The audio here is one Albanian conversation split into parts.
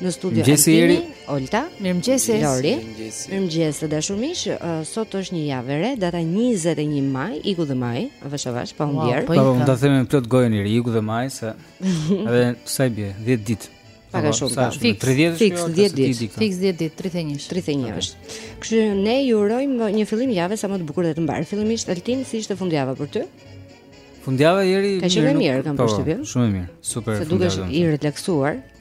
Në studio Mirëmëngjes Eri, Olta. Mirëmëngjes Lori. Mirëmëngjes të dashur miq. Uh, sot është një javë e re, data 21 maj, iku dhe maj, avash avash pa u ndier. Po, do të themi plot gojën Eri, iku dhe maj se edhe sa i bie, 10 ditë. Pak a shumë. Fix 10 fix 10 ditë. Fix 10 ditë, 31. 31 është. Kështu që ne ju urojmë një fillim jave sa më të bukur dhe të mbarë. Fillimisht Altin si ishte fundjava për ty? Fundjava Eri ka qenë mirë, kam po, përshtypjen. Shumë mirë. Super. Se dukesh i relaksuar.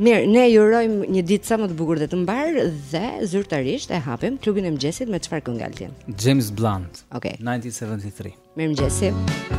Mirë, ne ju urojmë një ditë sa më të bukur dhe të mbarë dhe zyrtarisht e hapim klubin e mëngjesit me çfarë kënge Altin. James Blunt. Okej. 1973. Mirëmëngjesi.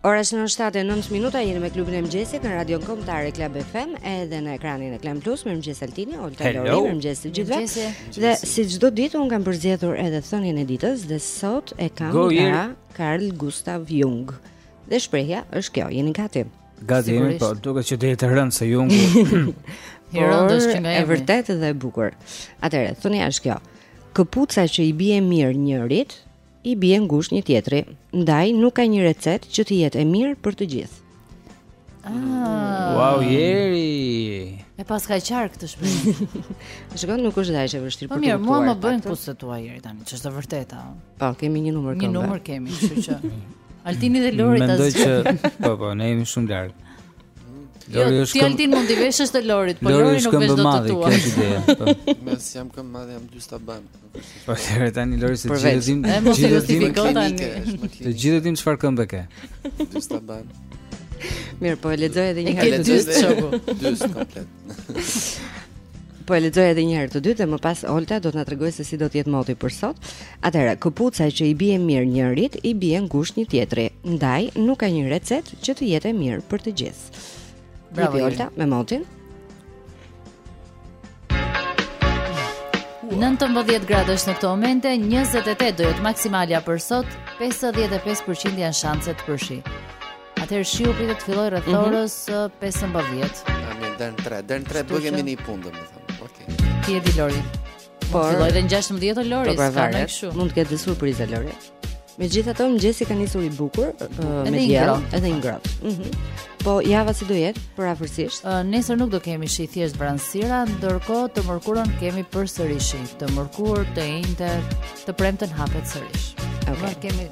Ora është në 7:09 minuta, jemi me klubin e mëngjesit në Radion Kombëtare Club FM edhe në ekranin e Klan Plus mirëmëngjes Altini, Olta Lori, mirëmëngjes të gjithëve. Dhe si çdo ditë unë kam përzgjedhur edhe thënien e ditës dhe sot e kam nga Carl Gustav Jung. Dhe shprehja është kjo, jeni gati? Gati jemi, po duket që do jetë e rëndë se Jung. E rëndë siç duket, por e vërtetë dhe e bukur. Atëherë, thënia është kjo. Këpuca që i bie mirë njërit, i bie ngushtë një tjetri, ndaj nuk ka një recetë që të jetë e mirë për të gjithë. Ah. Wow, Eri. E paska qarë këtë shprehje. Shiko nuk është dhe aq e vështirë për të kuptuar. Po mirë, mua më bëjnë këpucët e tua Eri tani, ç'është e vërteta Po, kemi një numër këmbe Një numër kemi, kështu që Altini dhe Lori të zhjë Mendoj që, po po, ne jemi shumë larg Jo, Lori jo, ti këm... Altin mund të veshësh të Lorit, po Lori, Lori nuk vesh dot të tuat. Lori është këmbëmadhe, kjo është ideja. Mos, po, s'jam këmbëmadhe, jam dyzet taban. Po lëre tani Lori se të gjithë e dimë, gjithë e dimë tani, të gjithë e dimë çfarë këmbë ke. Dyzet taban. Mirë, po e lexoj edhe një herë të dytë shoku. Dyzet komplet. Po e lexoj edhe një herë të dytë dhe më pas Olta do të na tregojë se si do të jetë moti për sot. Atëherë, këpuca që i bie mirë njërit, i bie ngushtë një tjetri. Ndaj, nuk ka një recetë që të jetë e mirë për të gjithë. Bravo Olta, me motin. 19 gradësh në këto momente, 28 do jetë maksimalja për sot, 55% janë shanset për shi. Atëherë shiu pritet të fillojë rreth mhm. orës 15. A mirë, deri në 3, deri në 3 bëjmë punë, domethënë. Okej. Okay. Ti e di Lori. Por filloi dhe në 16-të Lori, s'ka më kështu. Mund të ketë surprizë Lori. Megjithatë, mëngjesi ka nisur i bukur, uh, me diell, edhe i ngrohtë. Ëh. Mm -hmm. Po java si do jetë përafërsisht? Uh, nesër nuk do kemi shi thjesht vranësira, ndërkohë të mërkurën kemi përsëri shi, të mërkurë, të enjte, të premten hapet sërish. Okej. Okay. Kemi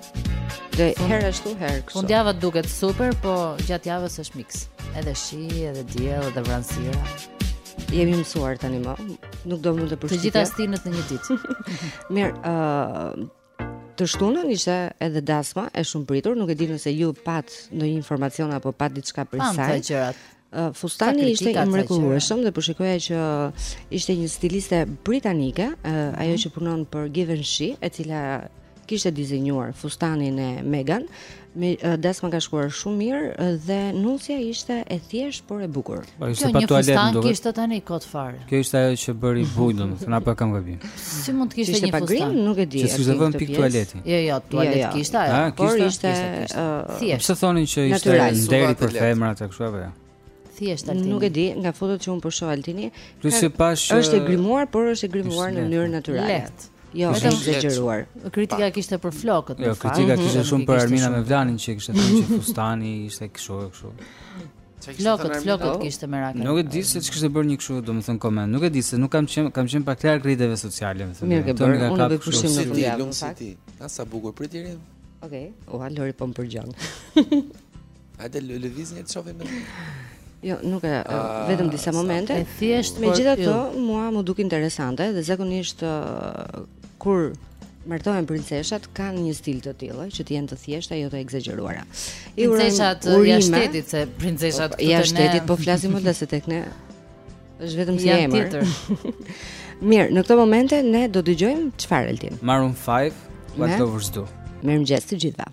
dhe herë ashtu herë kështu. Fundjava duket super, po gjatë javës është mix. Edhe shi, edhe diell, edhe vranësira. Jemi mësuar tani më. Nuk na bën përshtypje. Të gjitha stinët në një ditë. Mirë, ë uh, të shtunën ishte edhe dasma e shumë pritur, nuk e di nëse ju patë ndonjë informacion apo patë diçka për sa. Pamë gjërat. Uh, fustani ishte i mrekullueshëm dhe po shikoja që ishte një stiliste britanike, uh, ajo mhm. që punon për Givenchy, e cila kishte dizenjuar fustanin e Meghan. Dasma ka shkuar shumë mirë dhe nusja ishte e thjeshtë por e bukur. Po ishte pa tualet më duket. Kjo ishte tani kot fare. Kjo ishte ajo që bëri bujë domethënë apo kam gabim. Si mund të kishte një fustan? Ishte pa grim, nuk e di. S'kishte vënë pikë tualeti. Jo, jo, tualet jo, jo. kishte ajo. Ah, por ishte thjesht. Pse thonin që ishte nderi për femrat e kështu apo jo? Thjesht Altini. Nuk e di, nga fotot që unë po shoh Altini, është e grimuar, por është e grimuar në mënyrë natyrale. Jo, është e ekzagjeruar. Kritika kishte për flokët, jo, në fakt. Jo, kritika kishte mhm. shumë për Armina Mevlanin që kishte thënë që fustani ishte kështu e kështu. Flokët, flokët kishte merakun. Nuk e di se ç'kishte bërë një kështu, domethënë koment. Nuk e di se nuk kam qenë kam qenë pak larg rrjeteve sociale, domethënë. Mirë ke bërë, unë do të pushim në këtë javë. Sa bukur pritjerim. Okej, okay. Lori po më përgjon. Hajde lëviz një të shohim. Jo, nuk e ah, vetëm disa momente. Thjesht megjithatë mua m'u duk interesante dhe zakonisht kur martohen princeshat kanë një stil të tillë që të jenë të thjeshta, jo të ekzagjeruara. Princeshat e atij shtetit se princeshat po, e atij shtetit po flasim ne, se tek ne. Është vetëm si emër. Mirë, në këto momente ne do dëgjojmë çfarë Altin. Maroon 5, What Lovers Do. Mirëmëngjes të gjithëve.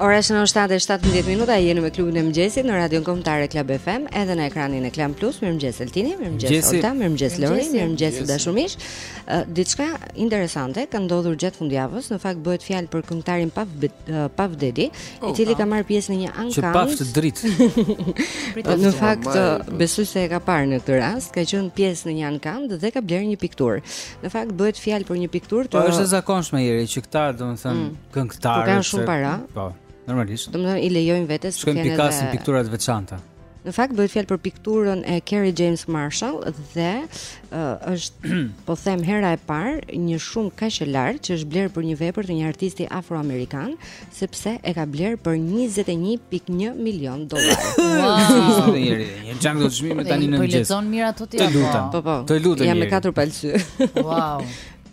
Ora është 7:17 minuta, jeni me klubin e mëngjesit në Radion Kombëtare Club FM, edhe në ekranin e Klan Plus. Mirëmëngjes Altini, mirëmëngjes Olta, mirëmëngjes Lori, mirëmëngjes të dashur miq. Uh, Diçka interesante ka ndodhur gjatë fundjavës, në fakt bëhet fjalë për këngëtarin Puff Puff Daddy, oh, i cili ka marrë pjesë në një ankand. Që paftë dritë. në fakt besoj se e ka parë në këtë rast, ka qenë pjesë në një ankand dhe ka blerë një pikturë. Në fakt bëhet fjalë për një pikturë po, të Po është e zakonshme Jeri që këta, domethënë, mm. këngëtarë. Po kanë shumë para. Po, normalisht. Domethënë i lejojnë vetes të kenë. Shkojnë pikasin piktura të veçanta. Në fakt bëhet fjalë për pikturën e Kerry James Marshall dhe uh, është po them hera e parë një shumë kaq e lartë që është blerë për një vepër të një artisti afroamerikan sepse e ka blerë për 21.1 milion dollarë. Wow! Një herë, nuk ja ke ngatërru çmimin tani ndonjë gjë. Po lexon mirë ato ti apo? Po po. Të lutem. Jam me katër palë sy. Wow.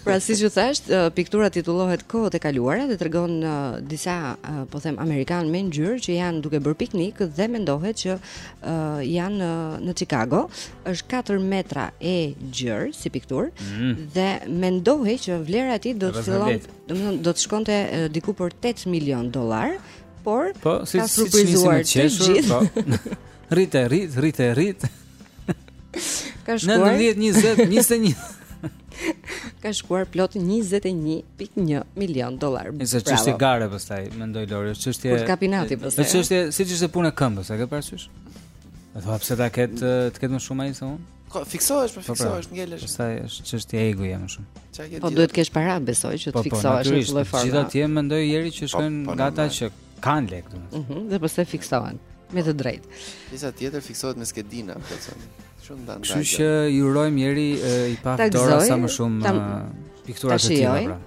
Pra siç ju thashë, piktura titullohet Kohët e kaluara dhe tregon uh, disa uh, po them amerikanë me ngjyrë që janë duke bërë piknik dhe mendohet që uh, janë uh, në Chicago, është 4 metra e gjerë si pikturë mm. dhe mendohej që vlera e tij do të fillon, domethënë do të shkonte uh, diku për 8 milion dollarë, por po, si, ka surprizuar si, si të gjithë. Po. rrite, rrite, rrite, rrite. Ka shkuar. Në 19 20 21. Ka shkuar plot 21.1 milion dollar. Është çështje gare pastaj, mendoj Lori, është çështje. Për kapadai pastaj. Është çështje siç ishte puna e këmbës, a ke parasysh? Do thua pse ta ketë të ketë më shumë ai se unë? Fiksohesh, po, po pra, fiksohesh, ngelesh. Pastaj është çështje egoje më shumë. Po duhet të kesh para, besoj që të po, po, fiksohesh në çdo formë. Po, gjithsesi jam mendoj Lori që shkojnë nga ata që Kanë lekë do. Ëh, mhm, dhe pastaj fiksohen me të drejtë. Pjesa tjetër fiksohet me skedina, po thonë. Shumë ndan. Kështu që i uroj njeriut i paftë dorë sa më shumë tam, piktura të tjera. Pra.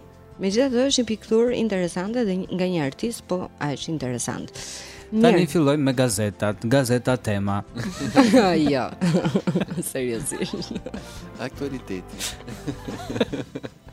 Megjithatë është një pikturë interesante dhe nga një artist po aq interesant. Tani fillojmë me gazetat, gazeta Tema. jo. Seriozisht. Aktualiteti.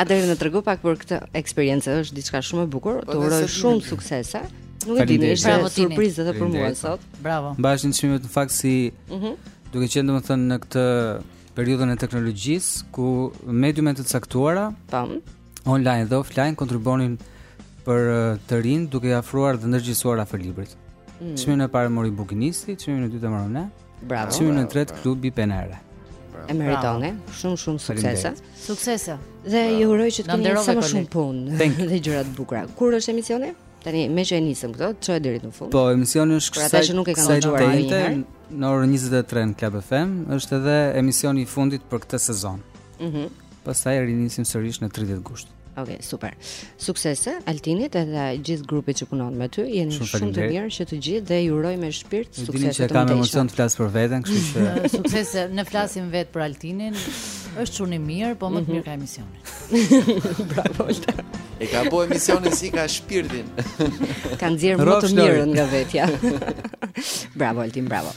Atëherë na trego pak për këtë eksperiencë, është diçka shumë e bukur. Po, të uroj shumë suksese. Nuk e dija, është një surprizë edhe për mua sot. Bravo. Ndaheshin çmimet në fakt si ëh mhm. duke qenë domethënë në këtë periudhën e teknologjisë ku mediume të caktuara, tam, online dhe offline kontribuonin për të rinj duke i afruar dhe ndërgjegjësuar afër librit. Mm. Çmimin e parë mori Bukinisti, çmimin e dytë e morëm ne. Bravo. Çmimin e tretë klubi Penere. E meritoni, shumë shumë suksese. Suksese. Dhe ju uroj që të keni sa më shumë punë dhe gjëra të bukura. Kur është emisioni? Tani meqë e nisëm këtu, ta çojmë deri në fund Po, emisioni është kësaj Kësaj që nuk e kam dëgjuar një herë Në orën 23 në Club FM është edhe emisioni i fundit për këtë sezon mm -hmm. Pastaj e rinisim sërish në 30 gusht Ok, super. Suksese Altinit edhe gjithë grupit që punon me ty. Jeni shumë, shumë të mirë që të gjithë dhe ju uroj me shpirt suksese të mëtejshme. E dini që kam emocion të flas për veten, kështu që suksese ne flasim vetë për Altinin. Është çun i mirë, po më të mhm. mirë ka emisionin. Bravo. E ka bërë emisionin si ka shpirtin. Ka nxjerrë më të mirën nga vetja. bravo Altin, bravo.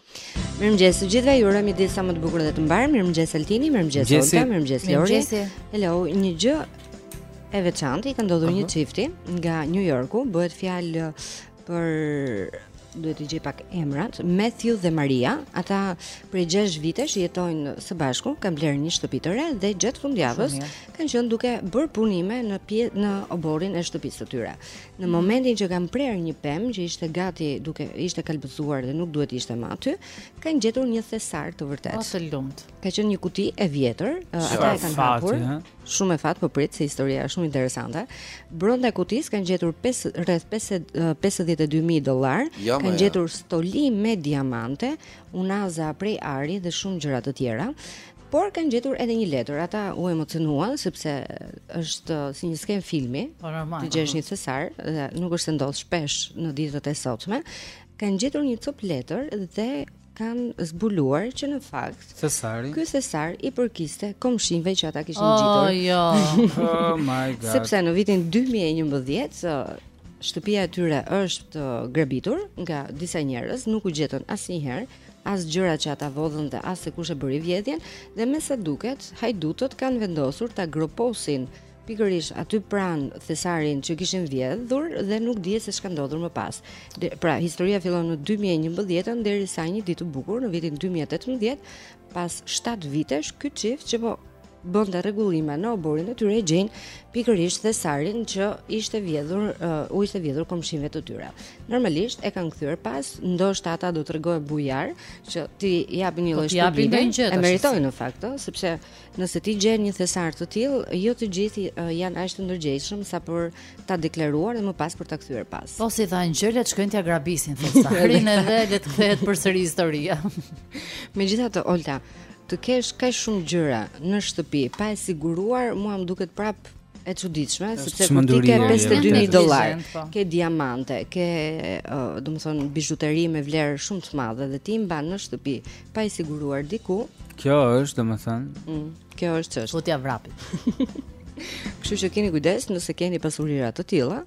Mirëmëngjes të gjithëve, ju urojmë një ditë sa më të bukur dhe të mbarë. Mirëmëngjes Altini, mirëmëngjes Olga, mirëmëngjes Lori. Hello, një gjë e veçantë i ka ndodhur një çifti nga New Yorku, bëhet fjalë për duhet të gjej pak emrat, Matthew dhe Maria, ata prej 6 vitesh jetojnë së bashku, kanë blerë një shtëpi të re dhe gjatë fundjavës kanë qenë duke bërë punime në pje, në oborrin e shtëpisë së tyre. Në momentin që kanë prerë një pemë që ishte gati duke ishte kalbëzuar dhe nuk duhet të ishte më aty, kanë gjetur një thesar të vërtetë. O sa lum. Ka qenë një kuti e vjetër, ata e kanë hapur. Shumë me fat po prit se historia është shumë interesante. Brenda kutisë kanë gjetur pesë, rreth 52000 dollar, ja, jo, kanë jo. gjetur stoli me diamante, unaza prej ari dhe shumë gjëra të tjera. Por kanë gjetur edhe një letër. Ata u emocionuan sepse është uh, si një skenë filmi. Po normal. Të gjesh po. një thesar dhe nuk është se ndodh shpesh në ditët e sotme. Kanë gjetur një copë letër dhe kanë zbuluar që në fakt thesari, ky thesar i përkiste komshinve që ata kishin oh, ngjitur. Oh jo. oh my god. Sepse në vitin 2011 shtëpia e tyre është uh, grabitur nga disa njerëz, nuk u gjetën asnjëherë as gjërat që ata vodhën dhe as se kush e bëri vjedhjen dhe me sa duket hajdutët kanë vendosur ta groposin pikërisht aty pranë thesarin që kishin vjedhur dhe nuk dihet se ç'ka ndodhur më pas. De, pra, historia fillon në 2011 derisa një ditë të bukur në vitin 2018, pas 7 vitesh, ky çift që po bënte rregullime në oborrin e tyre e gjejnë pikërisht thesarin që ishte vjedhur uh, u ishte vjedhur komshinëve të tyre. Normalisht e kanë kthyer pas, ndoshta ata do të tregohen bujarë që t'i japin një po, lloj shpërblimi. E meritojnë në fakt, sepse nëse ti gjen një thesar të tillë, jo të gjithë uh, janë aq të ndërgjegjshëm sa për ta deklaruar dhe më pas për ta kthyer pas. Po si thanë gjëlet shkojnë t'ia grabisin thesarin edhe le të kthehet përsëri historia. Megjithatë, Olta, të kesh kaq shumë gjëra në shtëpi pa e siguruar, mua më duket prap e çuditshme, sepse kur ti ke 52000 dollarë, po. ke diamante, ke, uh, domethënë, bizhuteri me vlerë shumë të madhe dhe ti i mban në shtëpi pa i siguruar diku. Kjo është, domethënë, mm, kjo është çështë. Po ti vrapi. Kështu që keni kujdes nëse keni pasurira të tilla,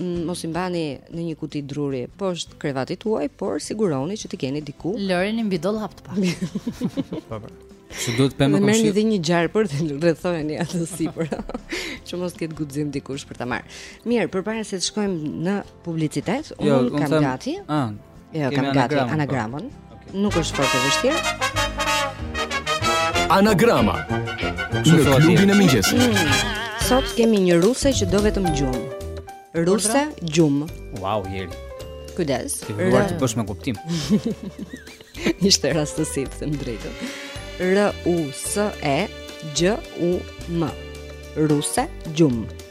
Mos i mbani në një kuti druri poshtë krevatit tuaj, por siguroni që t'i keni diku. Lëreni mbi dollap të paktën. Po, po. Që duhet të pemë komshi. Merrni dhe një gjarpër dhe rrethojeni atë sipër. Që mos të ketë guxim dikush për ta marrë. Mirë, përpara se të shkojmë në publicitet, jo, unë kam gati. Ah, Jo, kam gati po. anagramën. Nuk është fort e vështirë. Anagrama. Në klubin e mëngjesit. Mm. Sot kemi një ruse që do vetëm gjumë. Ruse gjumë. Wow, Jeri. Kujdes. Ti vjen të bësh me kuptim. Ishte rastësi të them drejtën. R U S E GJ U M. Ruse gjumë.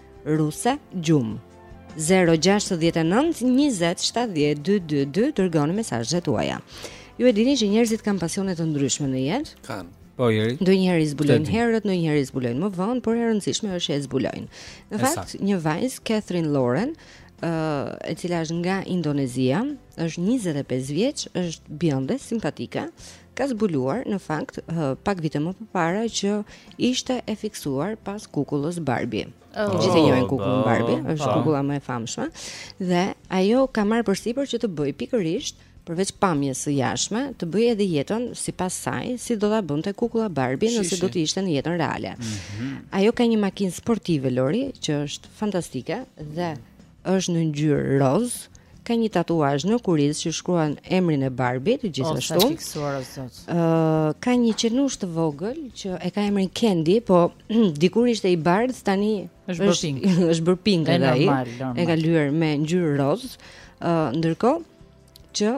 ruse gjumë 0692070222 dërgoni mesazhet tuaja. Ju e dini që njerëzit kanë pasione të ndryshme në jetë? Kanë. Po Jeri. Ndonjëherë i zbulojnë herët, ndonjëherë i zbulojnë më vonë, por e rëndësishme është që e zbulojnë. Në fakt, një vajzë Catherine Lauren, ë, e cila është nga Indonezia, është 25 vjeç, është bjonde, simpatike ka zbuluar në fakt pak vite më përpara që ishte e fiksuar pas kukullës Barbie. Oh, Të gjithë e njohin oh, kukullën Barbie, oh, është kukulla më e famshme dhe ajo ka marrë përsipër që të bëjë pikërisht përveç pamjes së jashtme, të bëjë edhe jetën sipas saj, si do ta bënte kukulla Barbie nëse do të ishte në jetën reale. Mm -hmm. Ajo ka një makinë sportive Lori që është fantastike dhe Është në ngjyrë roz, ka një tatuazh në kurriz që shkruan emrin e Barbie-t gjithashtu. Është fiksuar o zot. Ë uh, ka një qenush të vogël që e ka emrin Candy, po dikur ishte i bardhë, tani është bërë pink. Është bërë pink edhe ai. E ka lyer me ngjyrë roz. Ë uh, ndërkohë që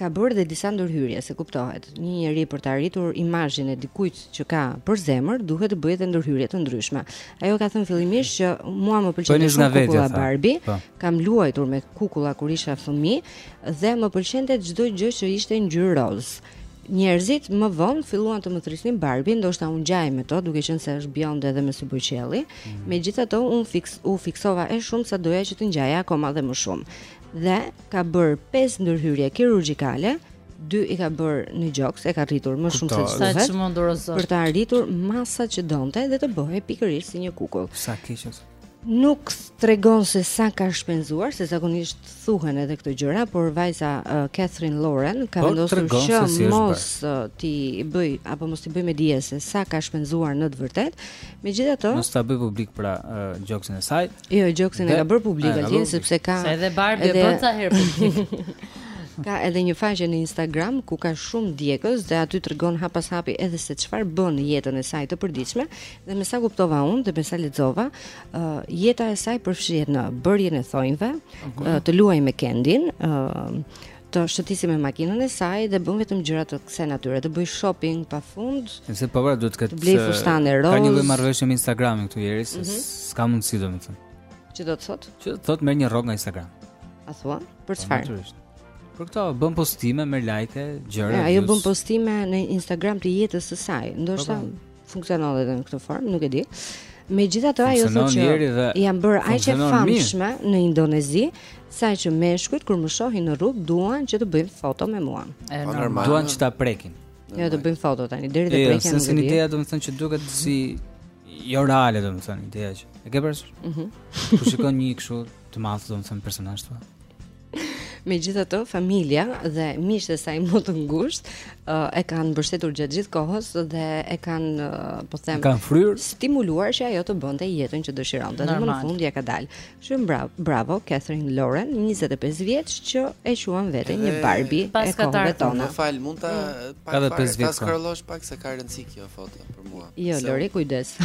ka bërë dhe disa ndërhyrje, se kuptohet. Një njeri për të arritur imazhin e dikujt që ka për zemër, duhet të bëjë dhe ndërhyrje të ndryshme. Ajo ka thënë fillimisht që mua më pëlqente shumë kukulla Barbie, pa. Po. kam luajtur me kukulla kur isha fëmijë dhe më pëlqente çdo gjë që ishte ngjyrë roz. Njerëzit më vonë filluan të më thrisnin Barbie, ndoshta unë ngjaj me to, duke qenë se është bjonde dhe me sy bojëqielli. Mm. Megjithatë, u fiks, u fiksova aq shumë sa doja që të ngjaja akoma dhe më shumë. dhe ka bërë 5 ndërhyrje kirurgjikale, dy i ka bërë në gjoks, e ka rritur më shumë se sa e çmendur o zot. Për të arritur masat që donte dhe të bëhej pikërisht si një kukull. Sa keq. Nuk tregon se sa ka shpenzuar, se zakonisht thuhen edhe këto gjëra, por vajza uh, Catherine Lauren ka po, vendosur që si mos uh t'i bëjë apo mos t'i bëjë me dije se sa ka shpenzuar në të vërtetë. Megjithatë, mos ta bëjë publik pra uh, gjoksin e saj. Jo, gjoksin e ka bërë publik atje sepse ka Se edhe Barbie edhe... bën sa herë publik. ka edhe një faqe në Instagram ku ka shumë ndjekës dhe aty tregon hap pas hapi edhe se çfarë bën në jetën e saj të përditshme dhe me sa kuptova unë dhe me sa lexova, uh, jeta e saj përfshihet në bërjen e thonjve, okay. uh, të luajë me Candy-n, uh, të shëtisë me makinën e saj dhe bën vetëm gjëra të kësaj natyre, të bëjë shopping pafund. Nëse po vërtet duhet të ketë blejë fustane rozë. Ka një lloj marrëveshje me Instagramin këtu ieri, mm -hmm. s'ka mundësi domethënë. Ç'do të thotë? Që thotë merr një rrogë nga Instagram. A thua? Për po, çfarë? Natyrisht. Për këto bën postime, merr like, gjëra. Ja, ajo bën postime në Instagram të jetës së saj. Ndoshta po, po. Funksionon edhe në këtë formë, nuk e di. Megjithatë ajo thotë që jam bërë aq e famshme në Indonezi, saqë meshkujt kur më shohin në rrugë duan që të bëjnë foto me mua. E po, normal. Duan që ta prekin. Jo, të bëjnë foto tani deri te jo, prekja. Jo, s'kan ideja domethënë që duket si jo reale domethënë ideja që. E ke parasysh? Mhm. Kur shikon një kështu të madh domethënë personazh të. Megjithatë, familja dhe miqtë e saj më të ngushtë E kanë mbështetur gjatë gjithë kohës Dhe e kanë, po them Kanë fryrë Stimuluar që ajo të bënte jetën që dëshironte Dhe në fund ia ka dalë Shumë bravo, bravo Catherine Lauren 25 vjeç që e quan veten një barbi E kohëve tona Më fal, mund ta mm. Ka dhe 5 vjet Ta skrollosh pak se ka rëndësi kjo foto për mua Jo, Lori, kujdes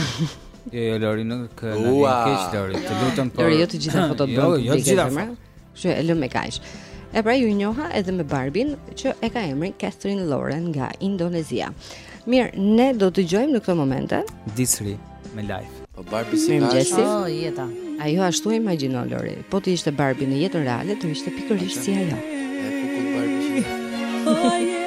Jo, jo, Lori, nuk ka asnjë të keqe, Lori Të lutem po Lori, jo të gjitha fotot bën Jo, jo të gjitha foto Që e lëmë me kaq E pra ju njoha edhe me Barbin Që e ka emrin Catherine Lauren nga Indonezia Mirë, ne do dëgjojmë në këto momente Des'ree me life Po Barbie si ka shumë oh, jeta Ajo ashtu e imagjinoj, Lori Po të ishte Barbie në jetën reale Të ishte pikërisht si ajo E kupton Barbie si ajo Oh yeah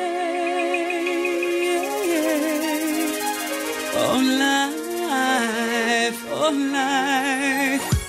Oh life, oh life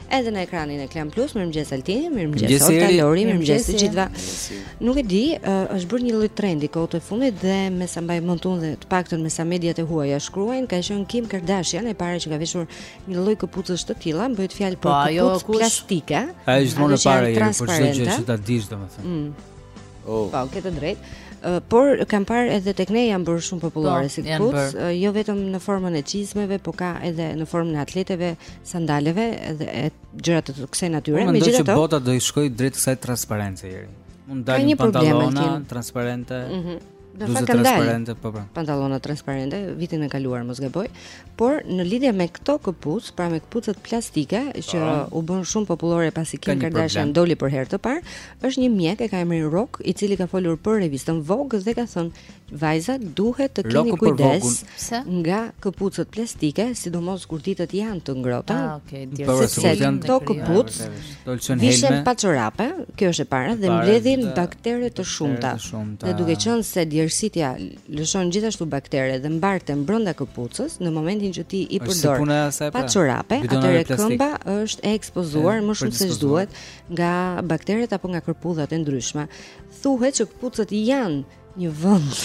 Edhe në ekranin e Klan Plus, mirëmëngjes Altini, mirëmëngjes Olta Lori, mirëmëngjes të gjithëve. Nuk e di, uh, është bërë një lloj trendi kohët e fundit dhe me sa mbaj mend unë dhe të paktën me sa mediat e huaja shkruajnë, ka qenë Kim Kardashian e para që ka veshur një lloj këpucësh të tilla, bëhet fjalë për po, këpucë plastike. Ajo është më e para për çdo gjë që ta dish domethënë. Mm. Oh. Po, ke të drejtë. Uh, por kam parë edhe tek ne janë bërë shumë popullore po, si këpucë, uh, jo vetëm në formën e çizmeve, por ka edhe në formën e atleteve, sandaleve dhe gjëra të kësaj natyre. Po, Megjithatë, që bota do i shkojë drejt kësaj transparence ere. Mund dalin pantallona transparente. Mhm. Mm Në fakt kanë dalë transparente, po po. Pantallona transparente vitin e kaluar mos gaboj, por në lidhje me këto këpucë, pra me këpucët plastike që pa. Po. u bënë shumë popullore pasi Kim Kardashian doli për herë të parë, është një mjek e ka emrin Rock, i cili ka folur për revistën Vogue dhe ka thënë vajzat duhet të keni kujdes nga këpucët plastike, sidomos kur ditët janë të ngrohta. Ah, okay, sepse këto këpucë Dolçen Helme. Vishen pa çorape, kjo është e para dhe mbledhin baktere të shumta. Dhe duke qenë se djersitja lëshon gjithashtu baktere dhe mbahen brenda këpucës në momentin që ti i përdor pa çorape, atëherë këmba është e ekspozuar më shumë se ç'duhet nga bakteret apo nga kërpudhat e ndryshme. Thuhet që këpucët janë një vend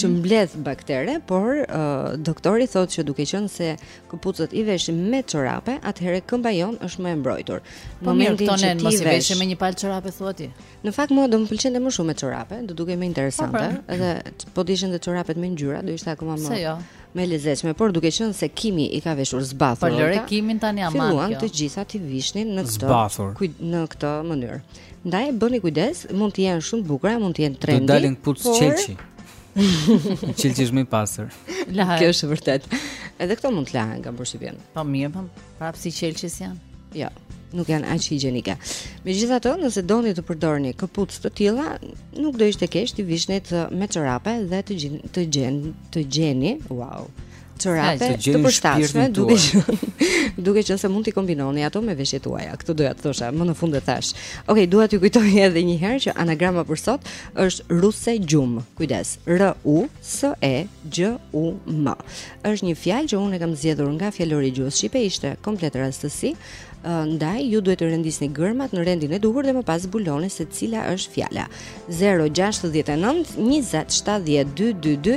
që mbledh baktere, por uh, doktori thotë që duke qenë se këpucët i veshim me çorape, atëherë këmba jonë është më e mbrojtur. Po mirë, të mos i veshim me një palë çorape thua ti. Në fakt mua do më pëlqente më shumë me çorape, do dukej më interesante, po, po. edhe po t'ishin çorapet me ngjyra, do ishte akoma më. Se jo më e lezetshme, por duke qenë se Kimi i ka veshur zbathur. Po lëre Kimin tani aman. Filluan të gjitha t'i vishnin në këtë zbathur. Kuj, në këtë mënyrë. Ndaj bëni kujdes, mund të jenë shumë të bukura, mund të jenë trendy. Do dalin këpucë prej qelqi. Qelqi është më i pastër. Lahet. Kjo është vërtet. Edhe këto mund të lahen kam përshtypjen. Po mirë, po. Prapë si çelçis janë. Jo, nuk janë aq higjienike. Megjithatë, nëse doni të përdorni këpucë të tilla, nuk do ishte keq të vishnit me çorape dhe të gjin, të gjen, të gjeni, wow. çorape të përshtatshme duke qenë duke qenë se mund t'i kombinoni ato me veshjet tuaja. Këtë doja të thosha, më në fund e thash. Okej, okay, dua t'ju kujtoj edhe një herë që anagrama për sot është ruse gjum. Kujdes, R U S E G U M. Është një fjalë që unë e kam zgjedhur nga fjalori i gjuhës shqipe, ishte komplet rastësi. Ndaj, ju duhet të rendisni gërmat në rendin e duhur dhe më pas zbuloni se cila është fjala. 069 20 70 222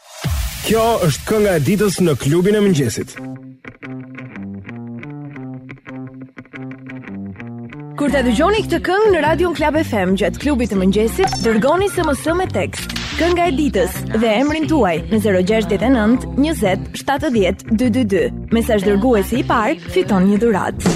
Kjo është kënga e ditës në klubin e mëngjesit. Kur ta dëgjoni këtë këngë në radion Klab FM gjatë klubit të mëngjesit, dërgoni SMS me tekst. Kënga e ditës dhe emrin tuaj në 069 20 70 222. Mesazh dërguesi i parë fiton një dhuratë.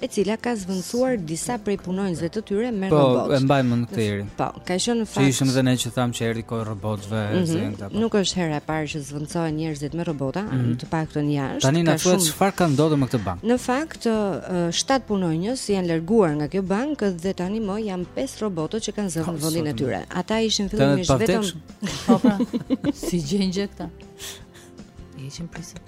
e cila ka zvendësuar disa prej punonjësve të tyre me po, robotë. Po, e mbaj mend këtë herë. Po, ka qenë në fakt. Ishim dhe ne që thamë që erdhi koha e robotëve, mm -hmm. zënë këta. Po. Nuk është hera e parë që zvendësohen njerëzit me robota, mm -hmm. të paktën jashtë. Tani na thuaj çfarë ka ndodhur me këtë bankë. Në fakt, shtat punonjës janë larguar nga kjo bankë dhe tanimë janë pesë robotët që kanë zënë vendin e tyre. Ata ishin fillimisht vetëm. Po, pra. Si qengjat këta? E heqim prisin.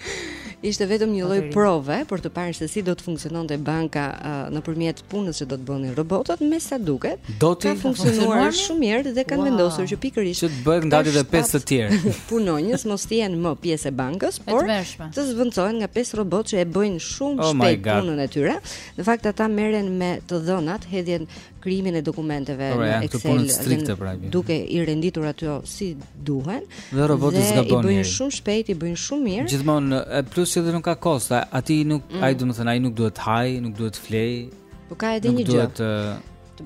Ishte vetëm një lloj prove për të parë se si do të funksiononte banka uh, nëpërmjet punës që do të bënin robotët, me sa duket. Do të ketë funksionuar shumë mirë dhe kanë wow. vendosur që pikërisht që të bëhet ngati dhe pesë të tjerë. Punonjës mos të jenë më pjesë e bankës, por të zvendësohen nga pesë robotë që e bëjnë shumë oh shpejt punën e tyre. Në fakt ata merren me të dhënat, hedhjen krijimin e dokumenteve në Excel strikte, pra, duke i renditur ato si duhen dhe roboti s'gabon i bëjnë shumë shpejt i bëjnë shumë mirë gjithmonë e plus edhe nuk ka kosto aty nuk mm. ai domethënë ai nuk do të hajë nuk do të flejë po ka edhe një gjë të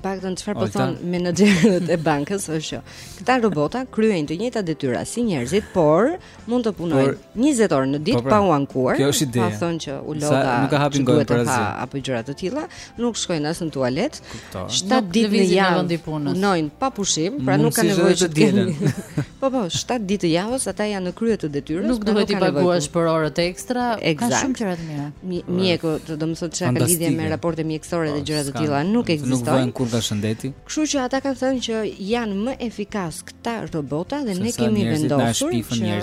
paktën çfarë po thon menaxherët e bankës është që këta robota kryejnë të njëjtat detyra si njerëzit por Mund të punojnë 20 orë në ditë po, pra, pa u ankuar. Kjo është ideja. Pa thënë që u lodha. Nuk e hapin gojën për asgjë. Apo gjëra të tilla, nuk shkojnë as në tualet. 7 ditë në javë në punës. Punojnë pa pushim, pra nuk kanë nevojë të dielën. Po po, 7 ditë të javës ata janë në krye të detyrës. Nuk pra duhet t'i paguash për orët ekstra. Ka shumë gjëra të mira. Mjeku, do të thotë çka ka lidhje me raporte mjekësore dhe po, gjëra të tilla, nuk ekziston. Nuk vjen kur ka shëndeti. Kështu që ata kanë thënë që janë më efikas ta robota dhe ne kemi vendosur që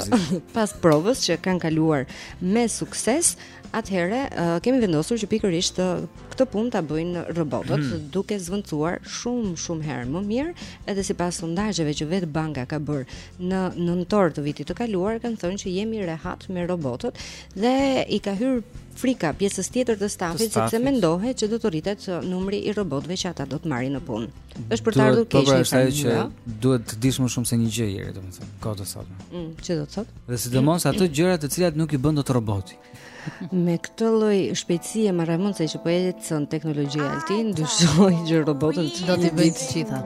pas provës që kanë kaluar me sukses, atëherë uh, kemi vendosur që pikërisht uh, këtë punë ta bëjnë robotët hmm. duke zëvendësuar shumë shumë herë më mirë, edhe sipas sondazheve që vetë banka ka bërë në nëntor të vitit të kaluar, kanë thënë që jemi rehat me robotët dhe i ka hyrë frika pjesës tjetër të stafit sepse mendohet që do të rritet numri i robotëve që ata do të marrin në punë. Është për të ardhur keq në fakt. Që duhet të dish më shumë se një gjë Jeri, domethënë, kjo do të thotë. Mm, ç'do të thotë? Dhe sidomos ato gjëra të cilat nuk i bën dot roboti. Me këtë lloj shpejtësie marramendëse që po ecën teknologjia Altin, dyshoj që robotët do t'i bëjnë të gjitha.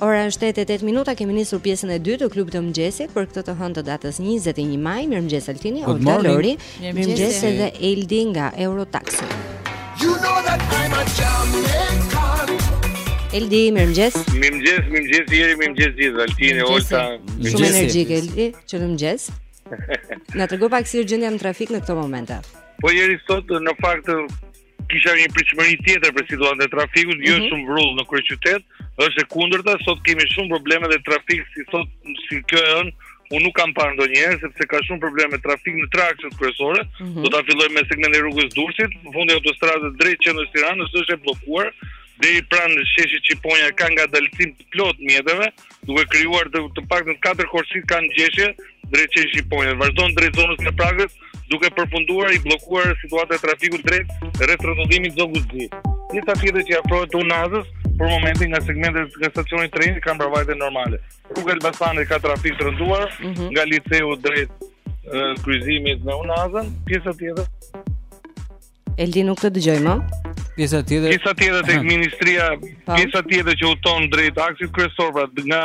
Ora është 8:08 minuta, kemi nisur pjesën e dytë të klubit të mëngjesit për këtë të hënë të datës 21 maj. Mirëmëngjes Altini, Olga Lori. Mirëmëngjes edhe Eldi nga Eurotaxi. You know that I'm a Jamaican. Eldi, mirëmëngjes. Mirëmëngjes, mirëmëngjes Jeri, mirëmëngjes gjithë Altini, Olga. Shumë energjik Eldi, që mëngjes. Na trego pak si është gjendja në trafik në këto momente. Po Jeri sot në fakt kisha një pritshmëri tjetër për situatën e trafikut, mm -hmm. jo mhm. shumë vrull në kryeqytet, është e kundërta, sot kemi shumë probleme dhe trafik si sot si kjo e hënë, unë nuk kam parë ndonjëherë sepse ka shumë probleme me trafik në tre akset kryesore. Mm -hmm. Do ta filloj me segmentin e rrugës Durrësit, nga fundi i autostradës drejt qendrës Tiranës është e bllokuar deri pranë sheshit Shqiponja ka ngadalësim të plotë mjeteve, duke krijuar të, të paktën katër korsi ka ngjeshje drejt sheshit Shqiponja. Vazhdon drejt zonës së Pragës, duke përfunduar i bllokuar situata e trafikut drejt rreth rrotullimit Zogu i Zi. Pjesa tjetër që afrohet të Unazës, për momentin nga segmentet nga stacioni i trenit kanë paraqitje normale. Rruga e Elbasanit ka trafik të rënduar mm -hmm. nga liceu drejt kryqëzimit me Unazën, pjesa tjetër Eldi nuk të dëgjoj më. Pjesa tjetër. Pjesa tjetër tek ministria, po. pjesa tjetër që udhëton drejt aksit kryesor pra nga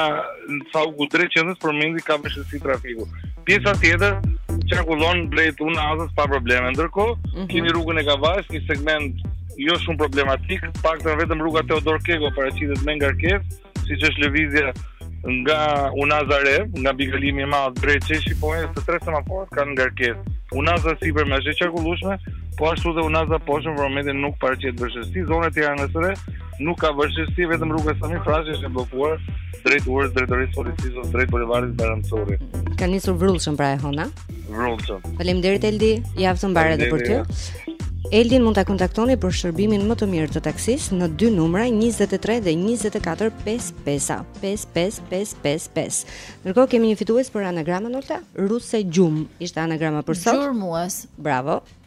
Sauku drejt qendrës për momentin ka vështirësi trafiku. Pjesa tjetër qarkullon drejt Unazës pa probleme. Ndërkohë, mm -hmm. kemi rrugën e Kavajës, një segment jo shumë problematik, të paktën vetëm rruga Teodor Keko paraqitet me ngarkesë, siç është lëvizja nga Unaza e Re, nga mbikalimi i madh drejt sheshit Shqiponja të tre semaforët kanë ngarkesë. Unaza e sipërme është e qarkullueshme, po ashtu dhe Unaza e poshtme për momentin nuk paraqet vështirësi. Zona e Tiranës së Re nuk ka vështirësi vetëm rruga Sami Frashëri është e bllokuar drejt urës drejtorisë policisë ose drejt bulevardit Bajram Curri. Ka nisur vrullshëm pra e hona. Vrullshëm. Faleminderit Eldi, javë të mbarë edhe për ty. Eldin mund ta kontaktoni për shërbimin më të mirë të taksisë në dy numra 23 dhe 24 55 55555. Ndërkohë kemi një fitues për anagramën Olga, Ruse Gjum, ishte anagrama për sot. Gjurmues. Bravo.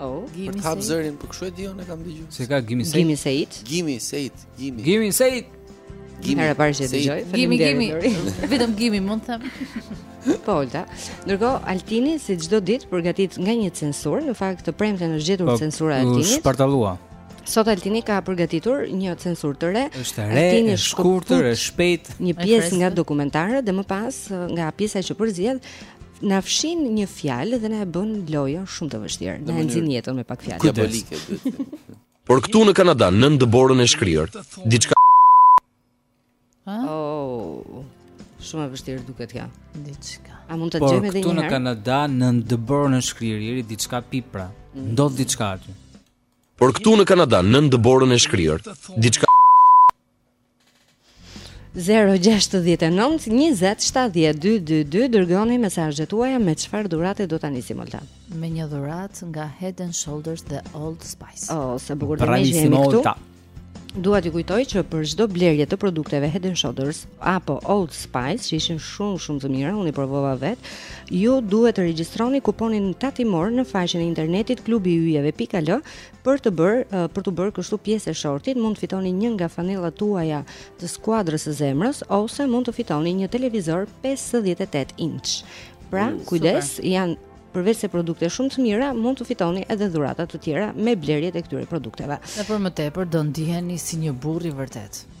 Oh, Gimi Sejt. Për të hapë zërin, por po kështu e di unë e kam dëgju. Se ka Gimi Sejt. Gimi Sejt. Gimi Sejt. Gimi. Gimi Sejt. Gimi. Hera parë që e dëgjoj. Gimi, Gimi. Vetëm Gimi mund të them. Po, Olta. Ndërko, Altini, si çdo ditë, përgatit nga një censurë, në fakt të premte në gjithur po, censura e Altinit. Po, shpartalua. Sot Altini ka përgatitur një censurë të re. Është e re, e shkurtër, e shpejt. Një pjesë nga dokumentarët dhe më pas nga pjesa që përzihet na fshin një fjalë dhe na e bën lojën shumë të vështirë. Na e nxin jetën me pak fjalë. Diabolike. Por këtu në Kanada, nën dëborën e shkrirë, diçka Ha? Oh. Shumë e vështirë duket kjo. Diçka. A mund ta dëgjojmë edhe një herë? Por këtu në Kanada nën dëborën e shkrirë, diçka pipra. Mm. Ndodh diçka aty. Por këtu në Kanada nën dëborën e shkrirë, diçka 069 20 70 222 Dërgoni mesazhet tuaja. Me çfarë dhurate do ta nisim Olta Me një dhuratë nga Head and Shoulders dhe Old Spice O, oh, sa bukur të me gjemi këtu Dua t'ju kujtoj që për çdo blerje të produkteve Head and Shoulders apo Old Spice, që ishin shumë shumë të mira, unë i provova vetë, ju duhet të regjistroni kuponin tatimor në faqen e internetit klubi i yjeve.al Për t'u bërë, për t'u bërë kështu pjesë e shortit, mund të fitoni një nga fanellat tuaja të skuadrës së zemrës ose mund të fitoni një televizor 58 inç. Pra, mm, kujdes, super. janë përveçse produkte shumë të mira, mund të fitoni edhe dhurata të tjera me blerjet e këtyre produkteve. Dhe për më tepër do ndiheni si një burrë i vërtetë.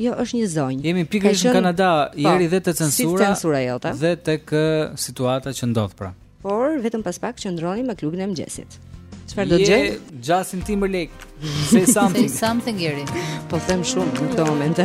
Jo, është një zonjë. Jemi pikërisht në Kanada, po, Jeri dhe te censura. Si censura jote? Dhe tek situata që ndodh pra. Por vetëm pas pak qëndroni me klubin e mëngjesit. Çfarë do të gjej? Justin Timberlake. Say something. Say something Jeri. Po them shumë në këtë moment.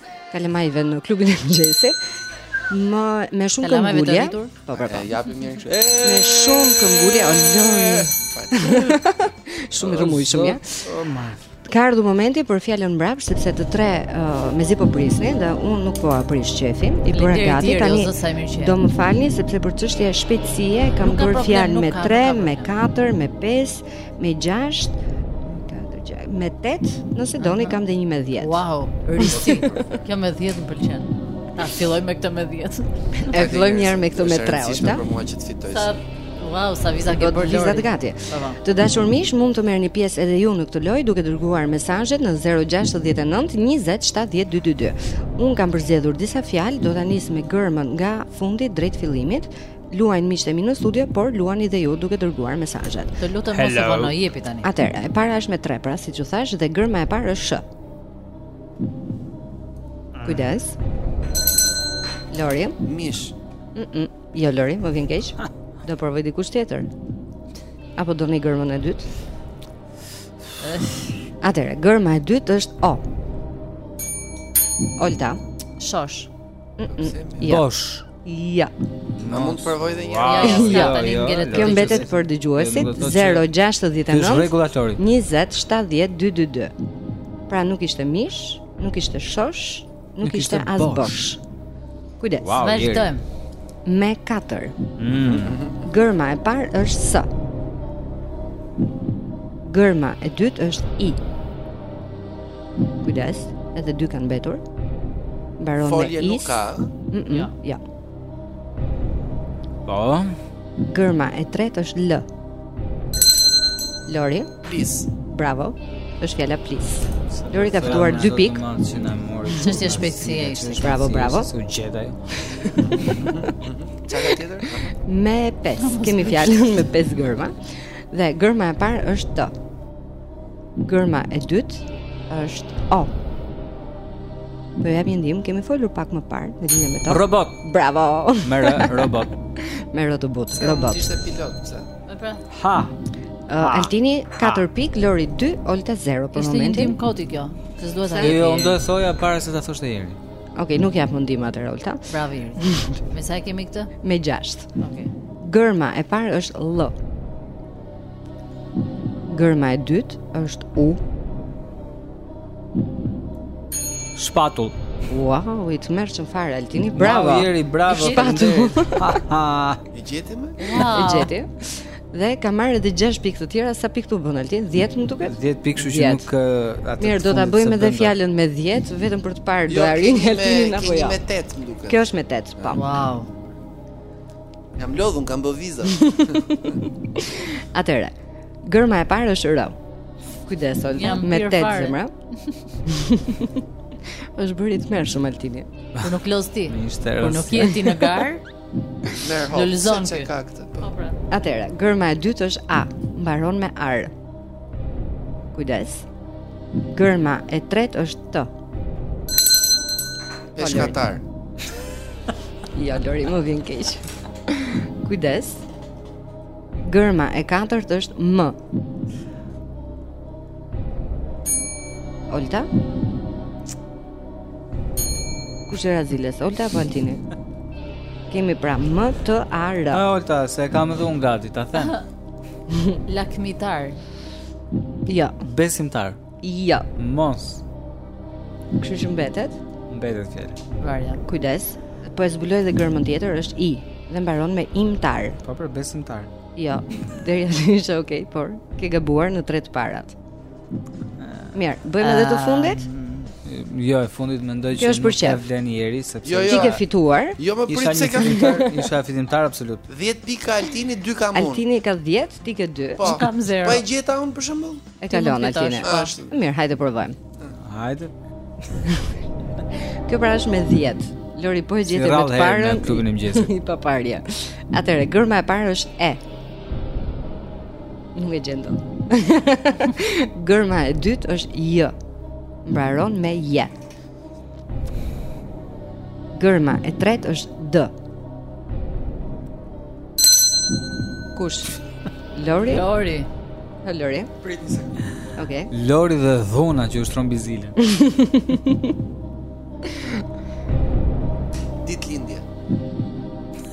Kalamajve në klubin e mëngjesit. Më me shumë këngulje. Po, po, po. Japim një kështu. Me shumë këngulje, o Shumë rrëmujë shumë ja. Ka ardhur momenti për fjalën mbrapsht sepse të tre uh, mezi po prisni dhe unë nuk po jua prish qejfin. I bëra gati tani. Do më falni sepse për çështje shpejtësie kam bërë fjalë me 3, me 4, me 5. me 6 me 8, nëse doni kam dhe një me 10. Wow, risi. Kjo me 10 më pëlqen. Ta filloj me këtë me 10. E fillojmë një herë me këtë me 3-shet? Për mua që të fitoj. Sa Wow, sa viza ke bërë Lori. Vizat gati. Po, po. Të dashur miq, mund të merrni pjesë edhe ju në këtë lojë duke dërguar mesazhet në 069 20 70 222. Unë kam përzgjedhur disa fjalë, do ta nis me gërmën nga fundi drejt fillimit. luajnë miqtë e mi në studio, por luani dhe ju duke dërguar mesazhet. Të lutem mos e vono jepi tani. Atëherë, e para është me 3 pra, siç u thashë dhe gërma e parë është sh. Kujdes. Lori. Mish. Mm -mm. Jo Lori, më vjen keq. Do provojë dikush tjetër. Apo doni gërmën e dytë? Atëherë, gërma e dytë është o. Olta. Shosh. Mm -mm. Jo. Bosh. Jo. A mund të provoj edhe një herë? Jo, jo, tani ngelet. Kjo mbetet për dëgjuesit 069 20 70 222. Pra nuk ishte mish, nuk ishte shosh, nuk ishte as bosh. Kujdes. Vazhdojmë. Me 4. Mm. Gërma e parë është S. Gërma e dytë është I. Kujdes, edhe dy kanë mbetur. Mbaron me is. Folje nuk ka. Mm -mm, jo. jo. Po. Gërma e tretë është L. Lori. Plis. Bravo. Është fjala plis. Lori ka fituar 2 pikë. Çështje shpejtësie ishte. Bravo, bravo. S'u gjet. Çfarë tjetër? Me 5. Kemi fjalën me 5 gërma. Dhe gërma e parë është T. Gërma e dytë është O. Po jap një ndihmë, kemi folur pak më parë në lidhje me to. Robot. Bravo. Me robot. me robot. Robot. Ishte pilot pse? Po pra. Ha. Uh, Altini 4 pikë, Lori 2, Olta 0 për momentin. Ishte një ndihmë koti kjo. Se s'dua ta. Jo, unë do e thoja para se ta thoshte Jeri. Okej, okay, nuk jap më ndihma Olta. Bravo Jeri. me sa e kemi këtë? Me 6. Okej. Okay. Gërma e parë është L. Gërma e dytë është u. Shpatull. Wow, i tmerrshëm fare, Altini, bravo! Bravo, Jeri, bravo! Shpatull! E gjeti me? E gjeti. Dhe ka marrë edhe 6 pikë të tjera, sa pikë t'u bënë, Altin? 10 më duket? 10 pikë, kështu që nuk atë Mirë, do ta bëjmë edhe fjalën me 10, vetëm për të parë, jo, do arrijë, Altini, apo jo. Kjo është me 8, më duket. Kjo është me 8, po. Wow! Jam lodhur, kam bë viza. Atëre. Gërma e parë është R. Kujdes, Olta, me 8 zemra. Është bërë i tmerrshëm Altini. Po nuk loz ti. Po nuk je ti në garë. Merr hop. Lulzon ti. Ka këtë. Po. po pra. Atëre, gërma e dytë është A, mbaron me R. Kujdes. Gërma e tretë është T. Peshkatar. Jo Lori më vjen keq. Kujdes. Gërma e katërt është M. Olta. Kush i ra ziles? Olta apo Altini? Kemi pra M T A R. A Olta, s'e kam edhe un gati, ta them. Lakmitar. Jo, besimtar. Jo. Mos. Kështu që mbetet? Mbetet fjalë. Fare, kujdes. Po e zbuloj dhe gërmën tjetër është i dhe mbaron me imtar. Po për besimtar. Jo, deri aty ishte okay, por ke gabuar në tre të parat. Mirë, bëjmë edhe të fundit? Jo, e fundit mendoj që nuk ia vlen Eri sepse jo, jo, ti ke fituar. Jo, po prit se ka fituar. Isha fitimtar absolut. 10 pikë Altini, 2 kam unë. Altini ka 10, ti ke 2. Po, kam 0. Po e gjeta unë për shembull? E kalon Altini. Është. Mirë, hajde provojmë. Hajde. Kjo pra është me 10. Lori po e gjete me të parën. Në klubin e mëngjesit. E paparë. Atëre, gërma e parë është e. Nuk e gjen dot. gërma e dytë është j. Mbaron me je. Gërma e tretë është D. Kush? Lori. Lori. Ha Lori. Pritni. Okej. Okay. Lori dhe dhuna që ushtron mbi zilen. Ditëlindje.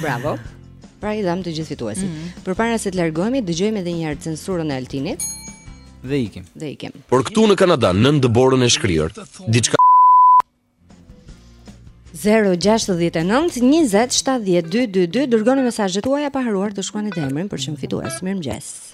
Bravo. Pra i dhamë të gjithë fituesit. Mm -hmm. Përpara se të largohemi, dëgjojmë edhe një herë censurën e Altinit. Dhe ikim. Dhe ikim. Por këtu në Kanada, nën dëborën e shkrirë, diçka 0-6-19-27-12-22 Dërgoni mesazhet tuaja pa harruar të shkruani dhe emrin për çmim fitues mirëmëngjes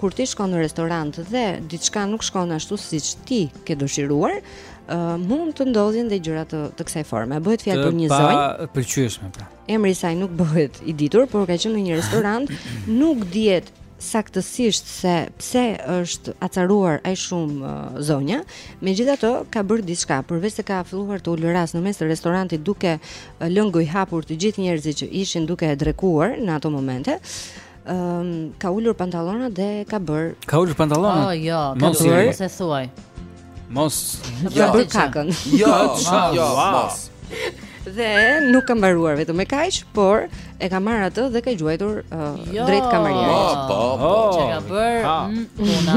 kur ti shkon në restorant dhe diçka nuk shkon ashtu siç ti ke dëshiruar, uh, mund të ndodhin dhe gjëra të të kësaj forme. Bëhet fjalë për një zonjë. Papëlqyeshme pra. Emri i saj nuk bëhet i ditur, por ka qenë në një restorant, nuk dihet saktësisht se pse është acaruar aq shumë uh, zonja, megjithatë ka bërë diçka, përveçse ka filluar të ulërasë në mes të restorantit duke uh, lënë gojëhapur të gjithë njerëzit që ishin duke drekuar në ato momente. Uh, um, ka ulur pantallonat dhe ka bërë. Ka ulur pantallonat? Oh, jo, mos e thuaj. Mos e thuaj. Mos. Ka bërë kakën. Jo, jo, mos. Dhe nuk ka mbaruar vetëm me kaq, por e ka marrë atë dhe ka gjuajtur uh, jo, drejt kamarierit. Jo, po, po, oh, çka ka bërë? Mm, puna.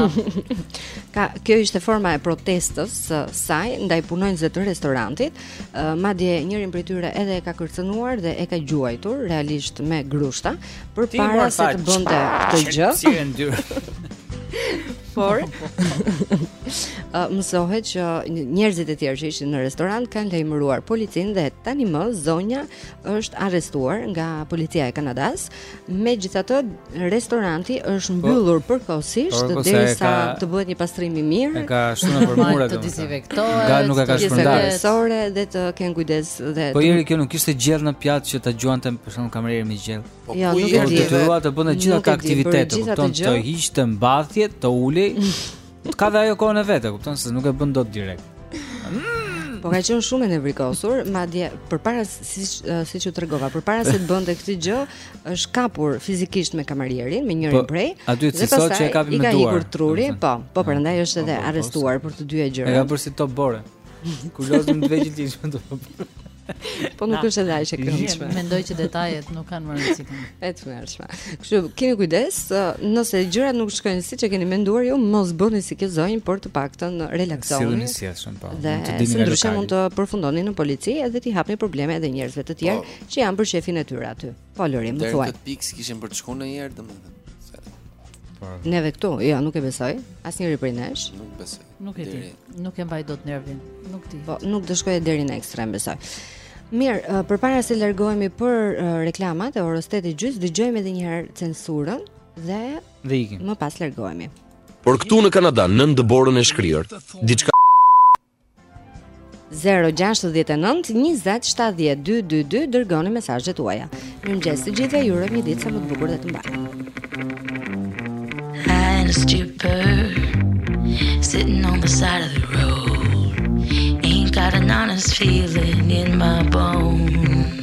ka kjo ishte forma e protestës së uh, saj ndaj punonjësve të restorantit. Uh, madje njërin prej tyre edhe e ka kërcënuar dhe e ka gjuajtur realisht me grushta. përpara se të bënte këtë gjë. Sa e ndyrë. Por mësohet që njerëzit e tjerë që ishin në restorant kanë lajmëruar policinë dhe tani më zonja është arrestuar nga policia e Kanadas. Megjithatë, restoranti është po. mbyllur përkohësisht po, po, derisa të bëhet një pastrim i mirë. Ka shumë për mure të disinfektohet. Nga nuk e ka shpërndarë. Dhe të kenë kujdes dhe Pojeri kjo nuk ishte gjell në pjatë që ta gjuante Është një kamerë me gjell. Po ja, nuk e di. Do të bënte gjithë ato aktivitete, kupton? Të hiqte mbathjet, të ulej. Ka dhe ajo kohën e vet, kupton se nuk e bën dot direkt. Mm. Po ka qenë shumë e nevrikosur, madje përpara siç siç ju tregova, përpara se të bënte këtë gjë, është kapur fizikisht me kamarierin, me njërin po, prej. Aty të thotë që e kapi me duar. I ka ikur truri, po, po prandaj është edhe po, po, arrestuar për të dyja gjërat. E ka bërë si top bore. Kur loznim të vegjël ti shumë të. Po nuk është edhe aq e këndshme. Mendoj që detajet nuk kanë më rëndësi këtu. E tmerrshme. Kështu keni kujdes, nëse gjërat nuk shkojnë siç e keni menduar ju, mos bëni si kjo zonjë, por të paktën relaksoni. Sillni si është po. Dhe se ndryshe mund të përfundoni në polici edhe t'i hapni probleme edhe njerëzve të tjerë po. që janë për qejfin e tyre aty. Po Lori, më thuaj. Deri te kjo pikë kishin për të shkuar në një herë domethënë. Po. Neve këtu, jo, nuk e besoj. Asnjëri prej nesh. Nuk besoj. Nuk e di. Nuk e mbaj dot nervin. Nuk di. Po, nuk do shkojë deri në ekstrem, besoj. Mirë, uh, përpara se të largohemi për uh, reklamat e orës 8:00 e gjys, dëgjojmë edhe një herë censurën dhe dhe ikim. Më pas largohemi. Por këtu në Kanada, nën dëborën e shkrirë, diçka 0692070222 dërgoni mesazhet tuaja. Mirëmëngjes të gjithëve, ju uroj një ditë sa më të bukur dhe të mbarë. In a stupor sitting on the side of the road. Ain't got an honest feeling in my bones.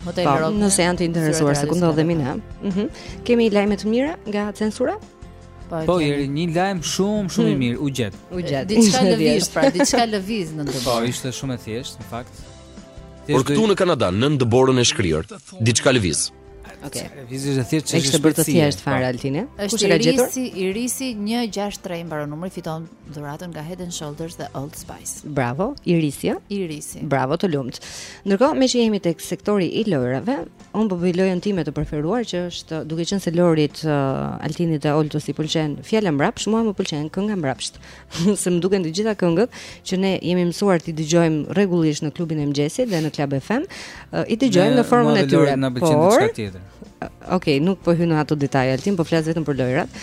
Hotel po, Rock. Nëse janë të interesuar se ku ndodhemi ne. Mhm. Kemi lajme të mira nga censura? Po, Pojeri një lajm shumë shumë i hmm. mirë, u gjet. U gjet. Diçka lëviz, pra diçka lëviz në ndërkohë. Po, ishte shumë e thjeshtë në fakt. Por këtu në Kanada, nën dëborën e shkrirë, diçka lëviz. Okej. Okay. Lëviz ishte e thjeshtë. Është bërë të thjeshtë fare po. Altini. Kush e ka gjetur? Është Irisi, Irisi 163 mbaron numri fiton dhuratën nga Head and Shoulders dhe Old Spice. Bravo, Irisi. Irisi. Bravo të lumt. Ndërkohë, meqë jemi tek sektori i lojrave, unë po bëj lojën time të preferuar që është duke qenë se Lorit, uh, Altinit dhe Oltos i pëlqen fjala mbrapsht, mua më pëlqen kënga mbrapsht. se më duken të gjitha këngët që ne jemi mësuar t'i dëgjojmë rregullisht në klubin e mëngjesit dhe në Club FM, uh, i dëgjojmë në formën e tyre. Por, uh, Okej, okay, nuk po hyn në ato detaje, Altin po flas vetëm për lojrat.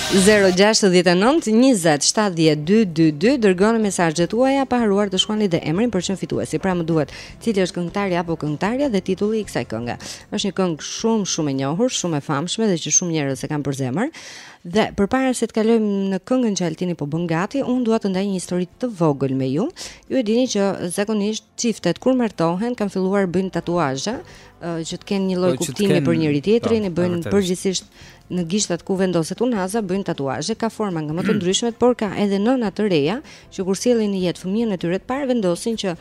0-6-19-27-12-22 Dërgoni mesazhet tuaja pa harruar të shkruani dhe emrin për çmimin e fituesit Pra më duhet cili është këngëtari apo këngëtarja dhe titulli i kësaj kënge është një këngë shumë shumë e njohur, shumë e famshme dhe që shumë njerës e kanë për zemër Dhe përpara se të kalojmë në këngën që Altini po bën gati Unë dua të ndaj një histori të vogël me ju Ju e dini që zakonisht çiftet kur martohen kanë filluar bëjnë tatuazhe që të kenë një lloj po, kuptimi për njëri tjetrin, po, e bëjnë përgjithësisht në gishtat ku vendoset unaza bëjnë tatuazhe, ka forma nga më të ndryshmet, por ka edhe nëna të reja që kur sjellin në jetë fëmijën e tyre të parë vendosin që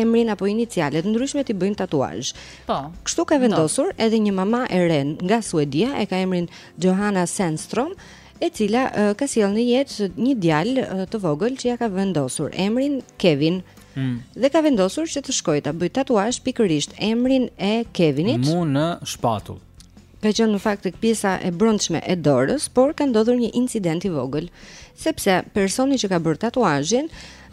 emrin apo inicialet e ndryshme t'i bëjnë tatuazh. Po. Kështu ka vendosur no. edhe një mama e re nga Suedia, e ka emrin Johanna Sandstrom e cila uh, ka sjellë në jetë një djalë uh, të vogël që ia ka vendosur emrin Kevin. Mm. Dhe ka vendosur që të shkojë ta bëjë tatuazh pikërisht emrin e Kevinit. Mu në shpatull. ka qenë në fakt tek pjesa e brendshme e dorës, por ka ndodhur një incident i vogël, sepse personi që ka bërë tatuazhin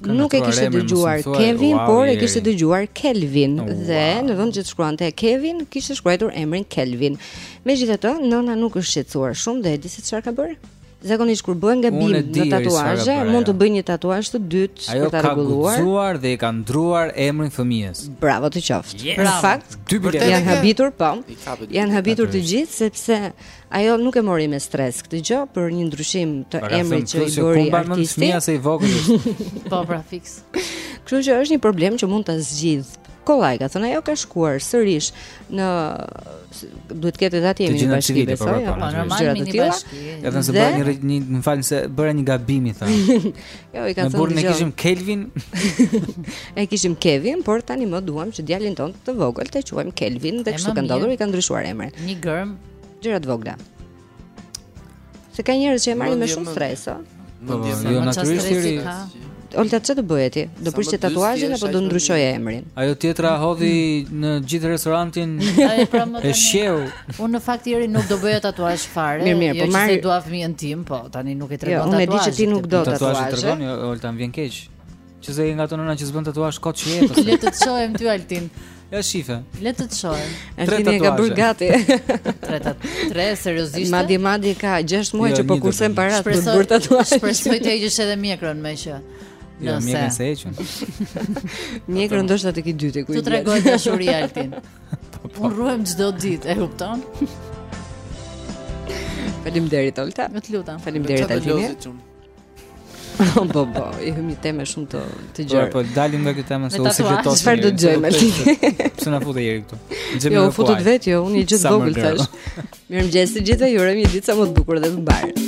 nuk e kishte dëgjuar Kevin, wow, por e kishte dëgjuar Kelvin oh, wow. dhe në vend që të shkruante Kevin, kishte shkruar emrin Kelvin. Megjithatë, nëna nuk është shqetësuar shumë dhe e di se çfarë ka bërë. Zakonisht kur bëhen gabime në tatuazhe, mund të bëjnë një tatuazh të dytë për ta rregulluar. Ajo ka guxuar dhe i ka ndërruar emrin fëmijës. Bravo të qoftë. Yes. Në fakt, dy biletë janë habitur, po. Janë habitur të gjithë sepse ajo nuk e mori me stres këtë gjë për një ndryshim të pra emrit që i bëri artisti. Fëmija është i vogël. po, pra fiks. Kështu që është një problem që mund ta zgjidh kollaj, ka thënë ajo, ka shkuar sërish në duhet të ketë edhe atje një bashki besoj, po normal minibashki. Edhe nëse bëra një një, më falni se bëra një gabim i ka thënë. Jo, i ka thënë. Ne burrin e kishim Kelvin. E kishim Kevin, por tani më duam që djalin tonë të vogël ta quajmë Kelvin dhe kështu ka ndodhur i ka ndryshuar emrin. Një gërmë gjëra të vogla. Se ka njerëz që e marrin me shumë stres, ë. Po, jo natyrisht Olta çfarë do bëje ti? Do prishje tatuazhin apo do ndryshoje emrin? Ajo tjetra hodhi në gjyq restorantin. Ai pra më, e sheh. Unë në fakt Eri nuk do bëja tatuazh fare. Mirë, mirë, jo po marr. Jo, dua fëmijën tim, po tani nuk e jo, tregon tatuazh. Jo, unë e di që ti nuk do tatuazh. Tatuazh tregon jo, Olta, më vjen keq. Qenke nga ato nëna që s'bën tatuazh kot që jetë. Le të të shohim ty Altin. Ja shihe. Le të të shohim. Altin e ka bërë gati. Tre tat, tre seriozisht. Madje madje ka 6 muaj jo, që po kursem para për të bërë tatuazh. Shpresoj të heqësh edhe mjekrën më që. Jo, mjekrën s'e heqim. Mjekrën ndoshta tek i dyti ku i. T'u tregoj dashuri Altin. Po, po. Unë rruhem çdo ditë, e kupton? Faleminderit Olta. Më të lutem. Faleminderit Altin. Po po po, i hymë një teme shumë të të gjerë. Po, po dalim nga kjo temë se u sikletosa. Çfarë do të gjejmë aty? Pse na fute Eri këtu? Gjejmë jo, fute vetë, jo, unë i gjithë vogël tash. Mirëmëngjes të gjithëve, ju urojmë një ditë sa më të bukur dhe të mbarë.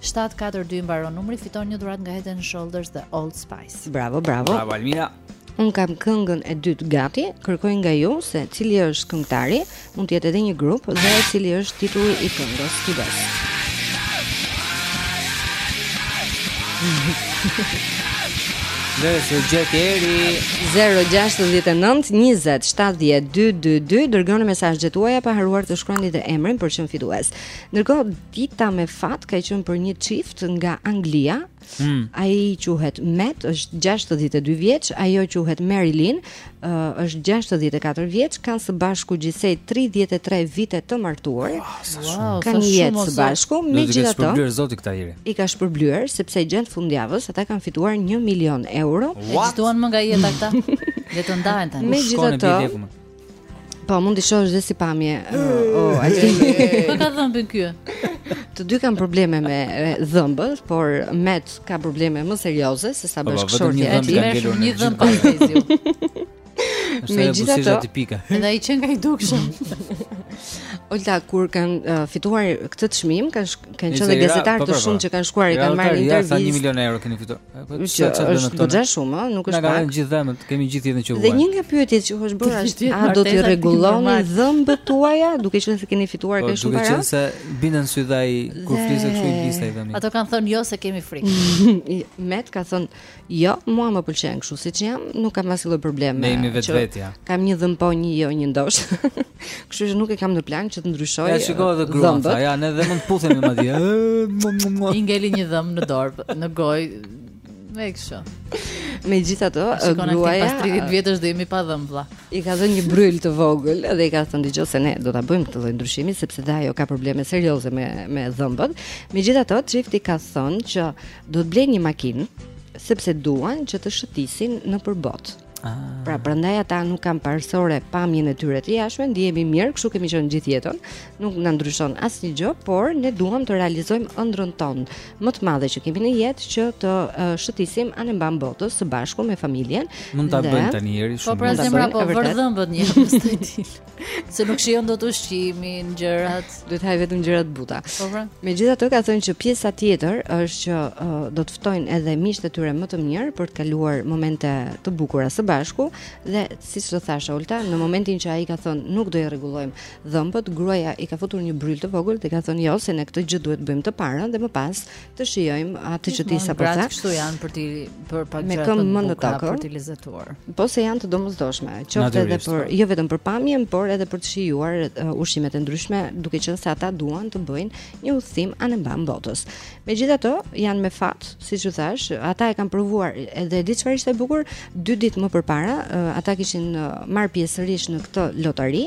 742 mbaron numri, fiton një dhuratë nga Head and Shoulders dhe Old Spice. Bravo, bravo. Bravo Almira. Unë kam këngën e dytë gati, kërkoj nga ju se cili është këngëtari, mund të jetë edhe një grup dhe cili është titulli i këngës. Ti bëj. Dhe s'e gjeti Eri 069 20 70 222 Dërgoni mesazh gjetjen tuaj Pa harruar të shkruani dhe emrin për të qenë fitues Nërko Dita me fat ka qenë për një çift nga Anglia. Hmm. Ai quhet Matt, është 62 vjeç, ajo quhet Marilyn, uh, është 64 vjeç, kanë së bashku gjithsej 33 vite të martuar. Ah, wow, kanë një jetë së bashku, megjithatë. Do zoti këta Eri. I ka shpërblyer sepse gjatë fundjavës ata kanë fituar 1 milion euro. Fituan më nga jeta këta. Le të ndahen tani. Megjithatë, Po, mund t'i shohësh dhe si pamje. O, aty. Po ka dhëmbë ky. Të dy kanë probleme me dhëmbët, por Matt ka probleme më serioze se sa po, po, bashkëshortja e tij. Me një dhëmb pa të ziu. Megjithatë të pika Edhe ai qenka i dukshëm Olta, kur kanë uh, fituar këtë çmim Kanë qenë dhe gazetarë po, të shumë që kanë shkuar I kanë marrë intervistë Ja, tha një milion euro keni fituar Që është goxha shumë, ëh, nuk është pak. Ne kemi gjithë dhëmbët, kemi gjithë jetën që vuajmë. Dhe një nga pyetjet që u është bërë është a do t'i rregulloni dhëmbët tuaja, duke qenë se keni fituar po, kaq shumë para? Duke qenë se bie në sy dhe ai kur fliste kështu i bënte ai dhëmbi. Ato kanë thënë jo se kemi frikë. Met ka thënë jo, mua më pëlqen kështu siç jam, nuk kam asnjë problem. Ne jemi vetvetja. Kam një dhëmb po një jo një ndosh. Kështu që nuk e kam në plan që të ndryshoj. Ja shikoj edhe gruan. Ja, ne dhe mund të puthemi madje. I ngeli një dhëmb në dorë, në gojë. Me kështu. Megjithatë gruaja Pas 30 vjetësh dhe jemi pa dhëmbë vlla I ka dhënë një bërryl të vogël Dhe i ka thënë dëgjo se ne do ta bëjmë këtë lloj ndryshimi Sepse dhe ajo ka probleme serioze me, me dhëmbët Megjithatë çifti ka thënë që do të blejnë një makinë Sepse duan që të shëtisin nëpër botë Pra prandaj ata nuk kanë parësore pamjen e tyre të jashtme, ndihemi mirë, kështu kemi qenë gjithë jetën. Nuk na ndryshon asnjë gjë, por ne duam të realizojmë ëndrrën tonë më të madhe që kemi në jetë që të uh, shëtisim anembanë botës së bashku me familjen. Mund ta bëjmë tani Eri po, shumë. Po pra zemra po vër dhëmbët një. Se nuk shijon dot ushqimin, gjërat, do të hajë vetëm gjëra të buta. Po pra. Megjithatë ka thënë që pjesa tjetër është që uh, do të ftojnë edhe miqtë e tyre më të mirë për të kaluar momente të bukura së bashku dhe siç të thashë Olta, në momentin që ai ka thënë nuk do i rregullojmë dhëmbët, gruaja i ka futur një bryl të vogël dhe ka thënë jo se ne këtë gjë duhet ta bëjmë të parën dhe më pas Të shijojmë atë që ti sapo the. Kështu janë për t'i parë gjëra të mëndë të për t'i lezetuar. Po se janë të domosdoshme, qoftë edhe për jo vetëm për pamjen, por edhe për të shijuar uh, ushqimet e ndryshme, duke qenë se ata duan të bëjnë një udhëtim anembanë botës. Megjithatë, janë me fat, siç ju thashë, ata e kanë provuar edhe di çfarë ishte bukur, dy ditë më përpara, uh, ata kishin uh, marrë pjesë sërish në këtë lotari,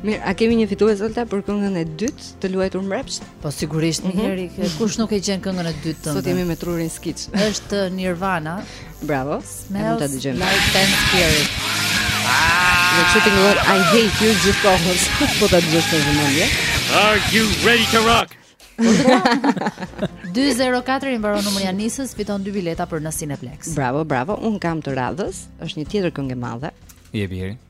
Mirë, a kemi një fitues Olta për këngën e dytë të luajtur mbrapsht? Po sigurisht, mm -hmm. njëri kush nuk e gjen këngën e dytë tënde. Sot jemi me trurin skiç. Është Nirvana. Bravo. Mund ta dëgjojmë. Like Teen Spirit. Ah! Ju shooting what I hate you just for us. Po ta dëgjosh në mëngjes. Are you ready to rock? 204 i mbaron numri i Anisës, fiton dy bileta për në Cineplexx. Bravo, bravo. Unë kam të radhës, është një tjetër këngë e madhe. Jepi.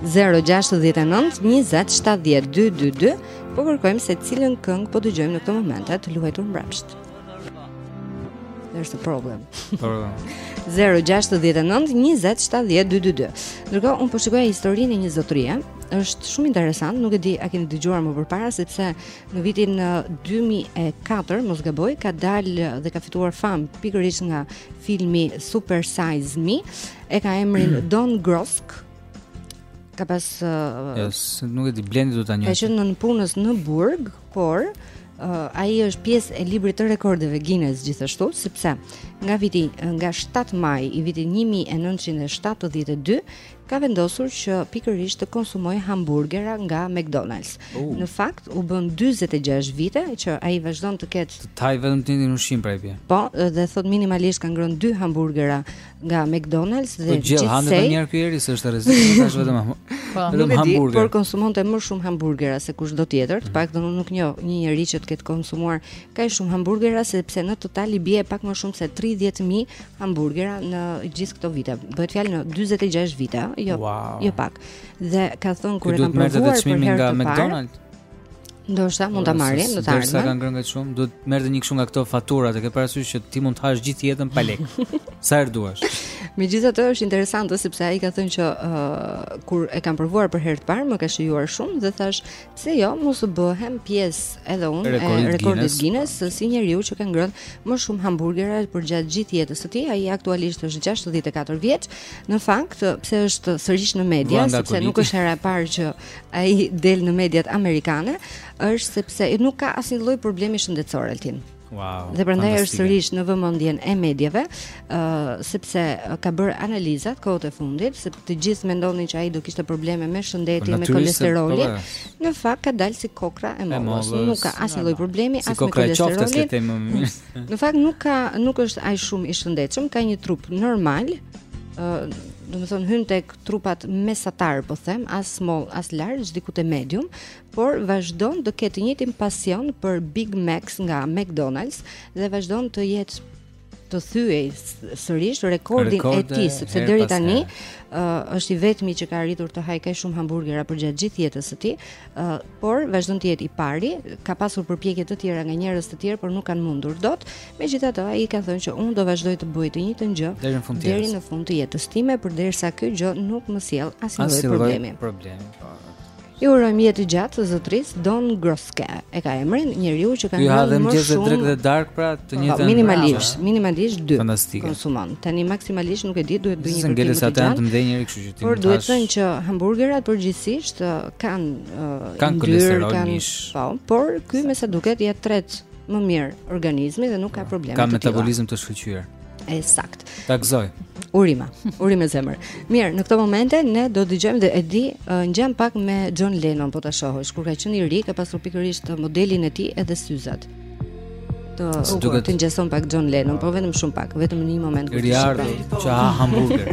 0-69-20-70-222 Po kërkojmë se cilën këngë po dëgjojmë në këto momente të luajtur mbrapsht There's a problem. Problem. 0-69-20-70-222 Ndërkohë, unë po shikoja historinë e një zotërie është shumë interesant, nuk e di a keni dëgjuar më përpara sepse në vitin 2004, mos gaboj, ka dalë dhe ka fituar famë pikërisht nga filmi Super Size Me E ka emrin Don Grosk. Ka pas uh, yes, nuk e di Blendi do ta njohë. Ka qenë nëpunës në burg, por uh, ai është pjesë e librit të rekordeve Guinness gjithashtu, sepse nga viti nga 7 maji i vitit 1972 ka vendosur që pikërisht të konsumojë hamburgera nga McDonald's. Uh. Në fakt u bënë 46 vite që ai vazhdon të ketë Të hajë vetëm të njëjtin ushqim pra i bie. Po, dhe thotë minimalisht ka ngrënë dy hamburgera nga McDonald's dhe gjithsej. Po gjell hanë të njerë kjeri, se është rrezikshëm të hash vetëm ham. Po, vetëm nuk e di, por konsumonte më shumë hamburgera se kushdo tjetër, të paktën unë nuk njoh një njeri që të ketë konsumuar kaq shumë hamburgera sepse në total i bie pak më shumë se 30000 hamburgera në gjithë këto vite. Bëhet fjalë në 46 vite, jo, wow. jo pak. Dhe ka thënë kur e kam provuar për herë të parë. Ndoshta mund ta marrim, do ta marrim. Sa kanë ngrënë shumë, duhet të merrte një kështu nga këto fatura, të ke parasysh që ti mund të hash gjithë jetën pa lek. Sa herë duash. Megjithatë është interesante sepse ai ka thënë që uh, kur e kanë provuar për herë të parë, më ka shijuar shumë dhe thash, pse jo, mos u bëhem pjesë edhe unë e rekordit Guinness si njeriu që ka ngrënë më shumë hamburgera për gjatë gjithë jetës së tij. Ai aktualisht është 64 vjeç. Në fakt, pse është sërish në media, sepse nuk është hera e parë që ai del në mediat amerikane është sepse nuk ka asnjë lloj problemi shëndetësor Altin. Wow. Dhe prandaj është sërish në vëmendjen e mediave, ë uh, sepse ka bërë analizat kohët e fundit, se të gjithë mendonin që ai do kishte probleme me shëndetin, me kolesterolin. Po, në fakt ka dalë si kokrra e mollës, nuk ka asnjë lloj problemi as me kolesterolin. në fakt nuk ka nuk është ai shumë i shëndetshëm, ka një trup normal, ë uh, do të thotë hyn tek trupat mesatar po them, as small, as large, diku te medium, por vazhdon të ketë të njëjtin pasion për Big Macs nga McDonald's dhe vazhdon të jetë të thyejë sërish rekordin e tij sepse deri tani uh, është i vetmi që ka arritur të hajë kaq shumë hamburgera përgjatë gjithë jetës së tij, uh, por vazhdon të jetë i pari, ka pasur përpjekje të tjera nga njerëz të tjerë, por nuk kanë mundur dot Megjithatë, ai ka thënë që unë do vazhdoj të bëj të njëjtën gjë deri në fund deri në fund të jetës time, përderisa kjo gjë nuk më sjell asnjë problem. Problem. Po. I urojmë jetë të gjatë zotris Don Gorske. E ka emrin njeriu që ka ngrënë më shumë. Ju ha dhëm gjithë drekë dhe darkë pra të po, njëjtën. Minimalisht, minimalisht dy. Fantastike. Konsumon. Tani maksimalisht nuk e di, duhet bëj një kërkim. Ngjelet se ata janë të mëdhenj njëri, kështu që ti. Por duhet thënë që hamburgerat përgjithësisht kanë kanë kolesterol mish. Po, por ky me sa duket ia tret më mirë organizmi dhe nuk ka probleme të tilla. Ka metabolizëm të shkëlqyer. E saktë. Ta gëzojë. Urime. Urime zemër. Mirë, në këto momente ne do dëgjojmë dhe e di uh, ngjan pak me John Lennon po ta shohësh. Kur ka qenë i ri, ka pasur pikërisht modelin e tij edhe syzat. Të duket të ngjason pak John Lennon, po vetëm shumë pak, vetëm në një moment kur i ardhi që ha hamburger.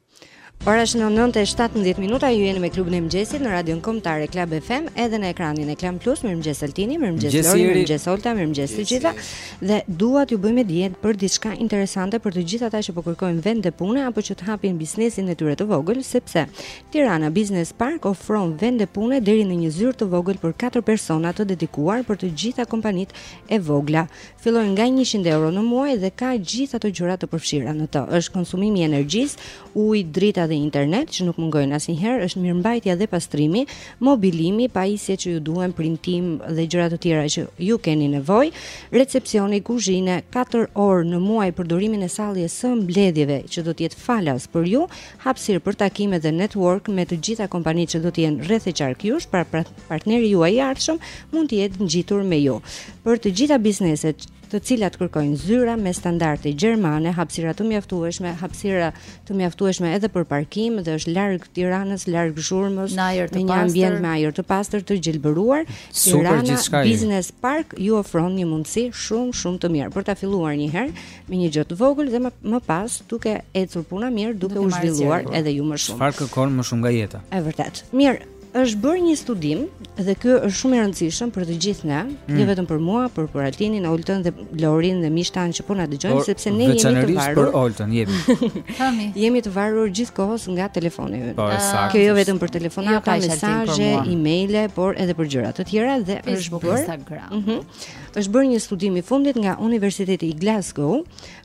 Ora është në 9:17 minuta, ju jeni me klubin e mëngjesit në Radion Kombëtare Club FM, edhe në ekranin e Klan Plus. Mirëmëngjes Altini, mirëmëngjes Lori, mirëmëngjes Olta, mirëmëngjes të gjitha. Dhe dua t'ju bëj me dije për diçka interesante për të gjithë ata që po kërkojnë vende pune apo që të hapin biznesin e tyre të vogël, sepse Tirana Business Park ofron vende pune deri në një zyrë të vogël për 4 persona të dedikuar për të gjitha kompanitë e vogla. Fillojnë nga njëqind euro në muaj dhe ka gjithë ato gjëra të përfshira në të. Është konsumimi i energjisë, ujë, drita dhe internet që nuk mungojnë asnjëherë, është mirëmbajtja dhe pastrimi, mobilimi, pajisje që ju duhen, printim dhe gjëra të tjera që ju keni nevojë, recepsioni, kuzhinë, 4 orë në muaj përdorimin e sallës së mbledhjeve që do të jetë falas për ju, hapësirë për takime dhe network me të gjitha kompanitë që do të jenë rreth e qark jush, pra, pra partneri juaj i ardhshëm mund të jetë ngjitur me ju. Për të gjitha bizneset të cilat kërkojnë zyra me standarde gjermane, hapësira të mjaftueshme, hapësira të mjaftueshme edhe për parkim dhe është larg Tiranës, larg zhurmës, në një ambient me ajër të pastër të gjelbëruar. Tirana Business Park ju ofron një mundësi shumë shumë të mirë për ta filluar një herë me një gjë të vogël dhe më pas duke ecur puna mirë, duke, duke u zhvilluar edhe ju më shumë. Çfarë kërkon më shumë nga jeta? Është vërtet. Mirë, është bërë një studim dhe ky është shumë i rëndësishëm për të gjithë ne, mm. jo vetëm për mua, por për Altinin, Oltën dhe Lorin dhe miqtë tanë që po na dëgjojnë sepse ne jemi të varur. Për Oltën jemi. Tani jemi të varur gjithë kohës nga telefoni ynë. Po, ah, Kjo jo vetëm për telefonata, jo, mesazhe, emaile, por edhe për gjëra të tjera dhe është bërë Instagram. Mm -hmm. Është bërë një studim i fundit nga Universiteti i Glasgow,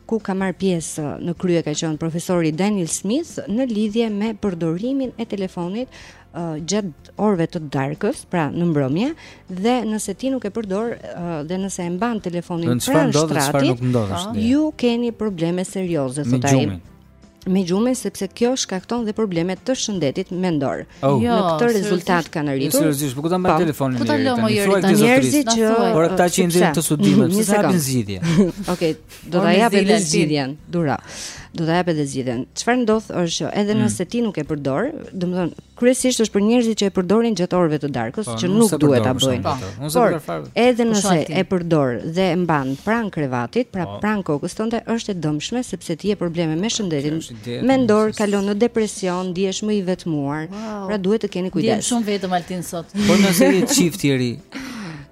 ku ka marrë pjesë në krye ka qenë profesori Daniel Smith në lidhje me përdorimin e telefonit uh, gjatë orëve të darkës, pra në mbrëmje, dhe nëse ti nuk e përdor uh, dhe nëse e mban telefonin pranë shtratit, ju keni probleme serioze, thotë ai. me gjumin sepse kjo shkakton dhe probleme të shëndetit mendor. Oh. Jo, në këtë rezultat kanë arritur. Seriozisht, po ku ta mbaj po. telefonin? Ku ta lëmë njeri tani? Njerëzit që por ata që nxjerrin studimin, pse s'japin zgjidhje? Okej, do ta jap edhe zgjidhjen, duro. Do ta jap edhe zgjidhjen. Çfarë ndodh është që edhe mm. nëse ti nuk e përdor, domethënë Kryesisht është për njerëzit që e përdorin gjatë orëve të darkës, po, që nuk duhet ta bëjnë. Po, por edhe nëse e përdor dhe e mban pranë krevatit, pra po. pranë kokës tënde, është e dëmshme sepse të jep probleme me shëndetin mendor, kalon në depresion, ndihesh më i vetmuar. Pra duhet të keni kujdes. Ndihem shumë vetëm Altin sot. Po nëse je çift i ri,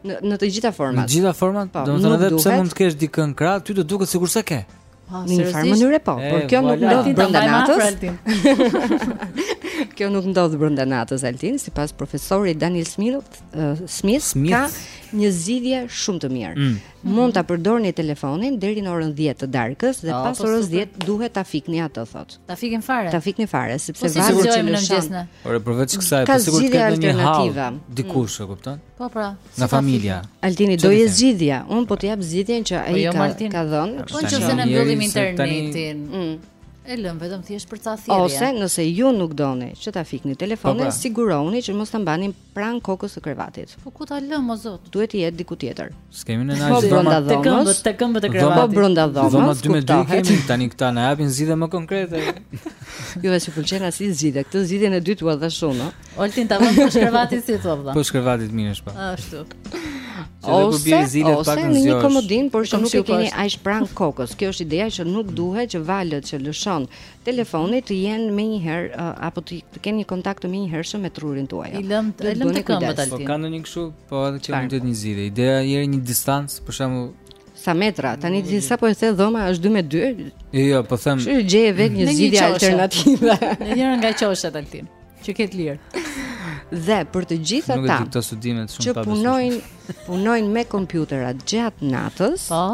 në në të gjitha format. Në të gjitha format, po, domethënë edhe pse mund të kesh dikën krah, ty do të duket sikur s'e ke. Ah, në një farë mënyre po, por kjo nuk ndodh brenda natës. kjo nuk ndodh brenda natës Altin, sipas profesorit Daniel Smith, uh, Smith, Smith, ka një zgjidhje shumë e mirë. Mm. Mund ta përdorni telefonin deri në orën 10 të darkës dhe po, pas orës 10 duhet ta fikni atë thotë. Ta fikim fare. Ta fikni fare sepse po, varet në mëngjes. Ore, përveç kësaj, po sigurisht ka një alternativë. Dikush e kupton? Po pra, nga familja. Altini dëgjoje zgjidhjen. Un po të jap zgjidhjen që po ai jo, ka ka dhënë. Po nëse ne mbyllim internetin. Mm. E lëm vetëm thjesht për ca thirrje. Ose nëse ju nuk doni që ta fikni telefonin, po, pra. sigurohuni që mos ta mbani pran kokës së krevatit. Po ku ta lëm o zot? Duhet të jetë diku tjetër. S'kemi ne gjashtë dhoma te këmbët, te këmbët e krevatit. Po brenda dhomës. Dhoma 2 me 2 kemi tani këta na japin zgjidhje më konkrete. Juve s'ju pëlqen asnjë zgjidhje. Këtë zgjidhjen e dytë u dha shumë. Altin ta vëmë poshtë krevatit si thua vëlla. Poshtë krevatit mirë është po. Ashtu. Ose, ose në një komodin, por që nuk e keni aq pranë kokës. Kjo është ideja që nuk duhet që valët që lëshon telefoni të jenë menjëherë uh, apo të, të kenë një kontakt të menjëhershëm me trurin tuaj. E lëmë te lëmë te këmbët Altin. Po ka ndonjë kështu, po edhe që mund të jetë një zgjidhje. Ideja Jeri një distancë, për shembull, sa metra. Tani ti sa po e the dhoma është 2 me 2. Jo, jo, po them. Shi gjeje vetë një zgjidhje alternative. Në njërën nga qoshet Altin. Që ke të lirë. Dhe për të gjithë ata këto studime të shumta që punojnë, punojnë me kompjuterat gjatë natës. Po.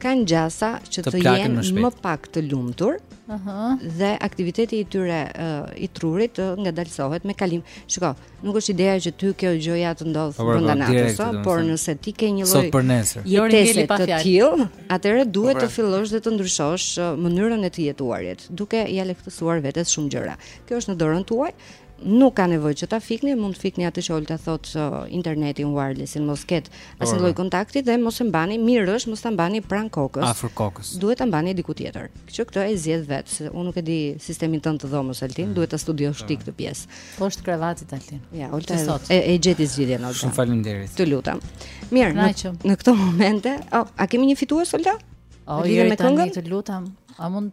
Kanë gjasa që të, të jenë më pak të lumtur. Ëh. Uh -huh. Dhe aktiviteti i tyre uh, i trurit të uh, ngadalësohet me kalim. Shiko, nuk është ideja që ty kjo gjëja të ndodh po, po, brenda po, natës, so, por nëse ti ke një lloj jetese të tillë, atëherë duhet të fillosh dhe të ndryshosh uh, mënyrën e të jetuarit, duke ia lehtësuar vetes shumë gjëra. Kjo është në dorën tuaj. Nuk ka nevojë që ta fikni, mund të fikni atë që Olta thotë uh, internetin wirelessin, mos ketë asnjë lloj kontakti dhe mos e mbani mirë është mos ta mbani pranë kokës. Afër kokës. Duhet ta mbani diku tjetër. Që këtë e zgjedh vetë, se unë nuk e di sistemin tënd të dhomës Altin, mm. duhet ta studiosh ti këtë pjesë. Poshtë krevatit Altin. Ja, Olta e, e gjeti zgjidhjen Olta. Shumë faleminderit. Të lutem. Mirë, në, në këto momente, oh, a kemi një fitues Olta? Oh, jo, tani të lutem. A mund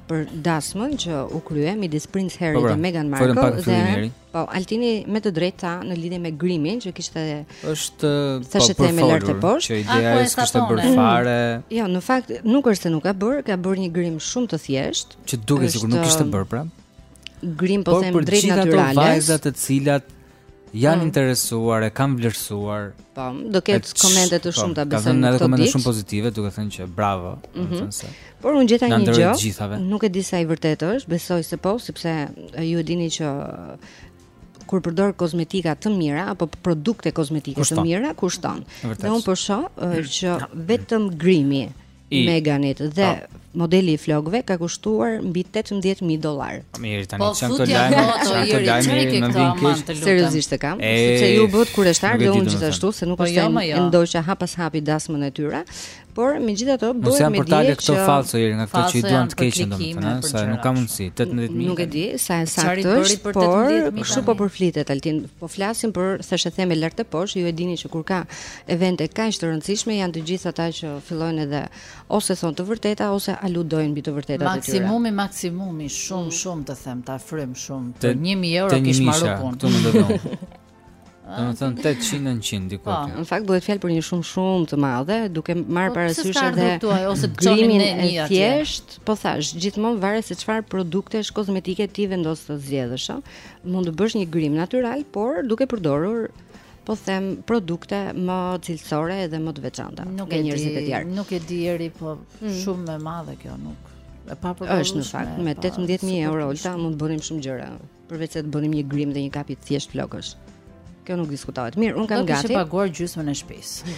për dasmën që u krye midis Prince Harry po, pra, dhe Meghan Markle. Folëm pak fillimin. Po, Altini me të drejtë tha në lidhje me grimin që kishte thashetheme lart e poshtë. Që ideja është s'kishte bërë fare. Jo, në fakt nuk është se nuk ka bërë, ka bërë një grim shumë të thjeshtë. Që duket sikur nuk kishte bërë pra. Grim po them drejt natyrales. Por për të gjitha ato vajza të cilat janë të interesuara e kanë vlerësuar. Po, ka pasur komente të po, shumta besoj. Ka pasur edhe komente shumë pozitive, duke thënë që bravo, mm -hmm. domethënë se. Por unë gjeta një gjë. Nuk e di sa i vërtetë është, besoj se po, sepse ju e dini që kur përdor kozmetika të mira apo produkte kozmetike të mira kushton. Dhe unë po shoh që vetëm grimi i Meganit dhe po modeli i flokëve ka kushtuar mbi 18000 dollar. Po mirë, tani po, ça janë këto lajme, ça janë këto lajme më vjen keq. Seriozisht e kam, sepse ju u bëtë kureshtarë dhe unë gjithashtu se nuk po është jo, jo. ndoqa hap pas hapi dasmën e tyre, por megjithatë bëhet me dije. Mos janë portale këto falso Jeri nga këto që i duan të keqen domethënë, se nuk ka mundësi 18000. Nuk e di sa e saktë është, por kështu po përflitet Altin. Po flasim për thashetheme lart e poshtë, ju e dini që kur ka Evente kaq të rëndësishme janë të gjithë ata që fillojnë edhe ose thonë të vërteta ose aludojnë mbi të vërtetat e tyre. Maksimumi, maksimumi, shumë mm. shumë të them, ta frym shumë. Të 1000 euro kish marrë punë. Këtu më dëgjon. Do të thotë 800 900 diku. Po, në fakt bëhet fjalë për një shumë shumë të madhe, duke marrë po, parasysh edhe ose grimin e thjesht, po thash, gjithmonë varet se çfarë produktesh kozmetike ti vendos të zgjedhësh, ëh. Mund të bësh një grim natyral, por duke përdorur po them produkte më cilësore dhe më të veçanta nuk e di nuk e di eri po mm. shumë e madhe kjo nuk e pa përballuar është në fakt me 18000 euro Olta mund të bënim shumë gjëra përveç se të bënim një grim dhe një kapje të thjesht flokësh kjo nuk diskutohet mirë un kam gati do të paguaja gjysmën e shtëpisë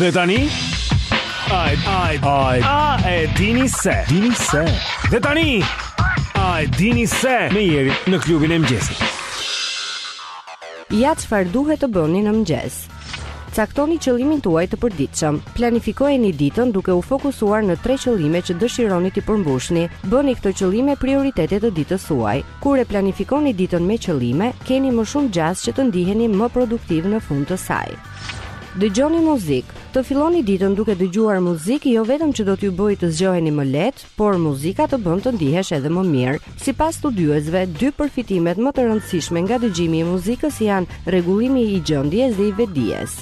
Dhe tani Ai ai ai a e dini se dini se Dhe tani a e dini se me Jerin në klubin e mëngjesit Ja çfarë duhet të bëni në mëngjes Caktoni qëllimin tuaj të përditshëm. Planifikojeni ditën duke u fokusuar në tre qëllime që dëshironi t'i përmbushni. Bëni këto qëllime prioritete të ditës suaj. Kur e planifikoni ditën me qëllime, keni më shumë gjasa që të ndiheni më produktiv në fund të saj. Dëgjoni muzikë. Të filloni ditën duke dëgjuar muzikë jo vetëm që do t'ju bëjë të zgjoheni më lehtë, por muzika të bën të ndihesh edhe më mirë. Sipas studiuesve, dy përfitimet më të rëndësishme nga dëgjimi i muzikës janë rregullimi i gjendjes dhe i vetëdijes.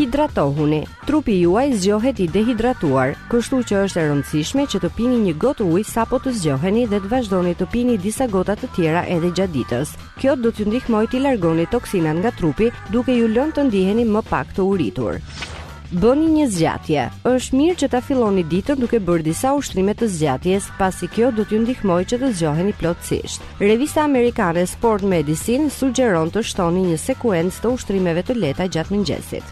Hidratohuni. Trupi juaj zgjohet i dehidratuar, kështu që është e rëndësishme që të pini një gotë ujë sapo të zgjoheni dhe të vazhdoni të pini disa gota të tjera edhe gjatë ditës. Kjo do t'ju ndihmojë t'i largoni toksinat nga trupi, duke ju lënë të ndiheni më pak të uritur. Bëni një zgjatje. Është mirë që ta filloni ditën duke bërë disa ushtrime të zgjatjes, pasi kjo do t'ju ndihmojë që të zgjoheni plotësisht. Revista amerikane Sport Medicine sugjeron të shtoni një sekuencë të ushtrimeve të lehta gjatë mëngjesit.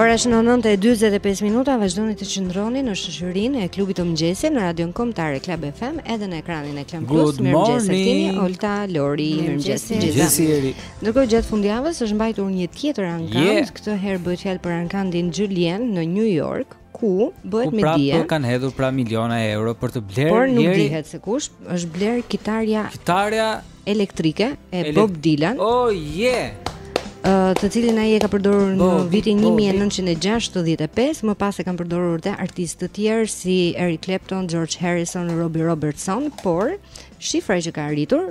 Ora është 9:45 minuta, vazhdoni të qëndroni në shoqërinë e klubit të mëngjesit në Radion Kombëtare Club FM edhe në ekranin e Klan Plus. Mirëmëngjes Altini, Olta, Lori, mirëmëngjes të gjithëve. Ndërkohë gjatë fundjavës është mbajtur një tjetër ankand, këtë herë bëhet fjalë për ankandin Julien në New York. ku bëhet me dije. Po kanë hedhur pra miliona euro për të blerë. Por nuk njeri... dihet se kush është blerë kitarja. Kitarja elektrike e Ele... Bob Dylan. Oh yeah. Uh, të cilin ai e ka përdorur në vitin 1965, më pas e kanë përdorur edhe artistë të tjerë si Eric Clapton, George Harrison, Robbie Robertson, por shifra që ka arritur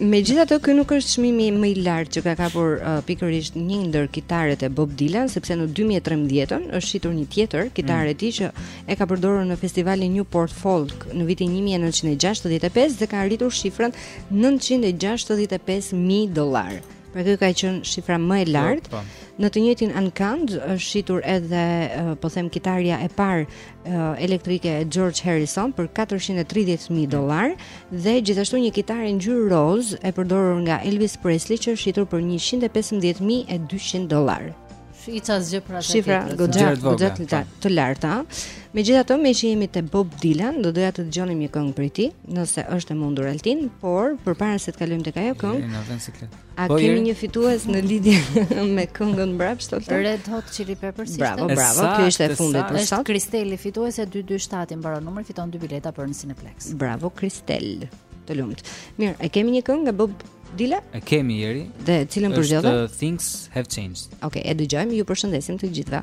Megjithatë, ky nuk është çmimi më i lartë që ka kapur uh, pikërisht një ndër kitarat e Bob Dylan, sepse në 2013-ën është shitur një tjetër kitarë e mm. tij që e ka përdorur në festivalin Newport Folk në vitin 1965 dhe ka arritur shifrën 965.000 dollarë. Pra kjo ka qenë shifra më e lartë. Po, po. Në të njëjtin ankand është shitur edhe uh, po them kitarja e parë elektrike e George Harrison për 430.000 dollarë dhe gjithashtu një kitarë ngjyrë rozë e përdorur nga Elvis Presley që është shitur për 115.200 dollarë. Shifra zgjë për atë. Shifra goxha goxha të, po. të larta. Megjithatë, meqë jemi te Bob Dylan, do doja të dëgjonim një këngë prej tij, nëse është e mundur Altin, por përpara se të kalojmë tek ajo këngë, A po kemi një fitues në lidhje me këngën mbrapsht Olta? Red Hot Chili Peppers. Bravo, bravo. Kjo ishte e fundit për sot. Kristeli fituesja 227 i mbaron numrin, fiton dy bileta për në Cineplex. Bravo Kristel. Të lumt. Mirë, e kemi një këngë nga Bob Dylan? E kemi, Eri. Dhe cilën përzgjodhe? The Things Have Changed. Okej, e dëgjojmë, ju përshëndesim të gjithëve.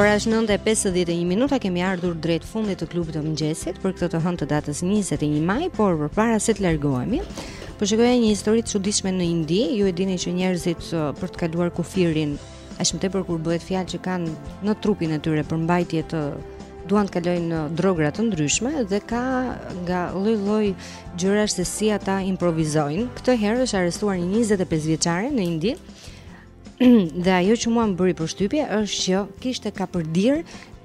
Ora është 9:51 minuta, kemi ardhur drejt fundit të klubit të mëngjesit për këtë të hënë të datës 21 maj, por përpara se të largohemi, po shikoja një histori të çuditshme në Indi. Ju e dini që njerëzit uh, për të kaluar kufirin Aq më tepër kur bëhet fjalë që kanë në trupin e tyre përmbajtje të duan të kalojnë drogëra të ndryshme dhe ka nga lloj-lloj gjërash se si ata improvizojnë. Këtë herë është arrestuar një 25 vjeçare në Indi. dhe ajo që mua më bëri përshtypje është që kishte kapërdirë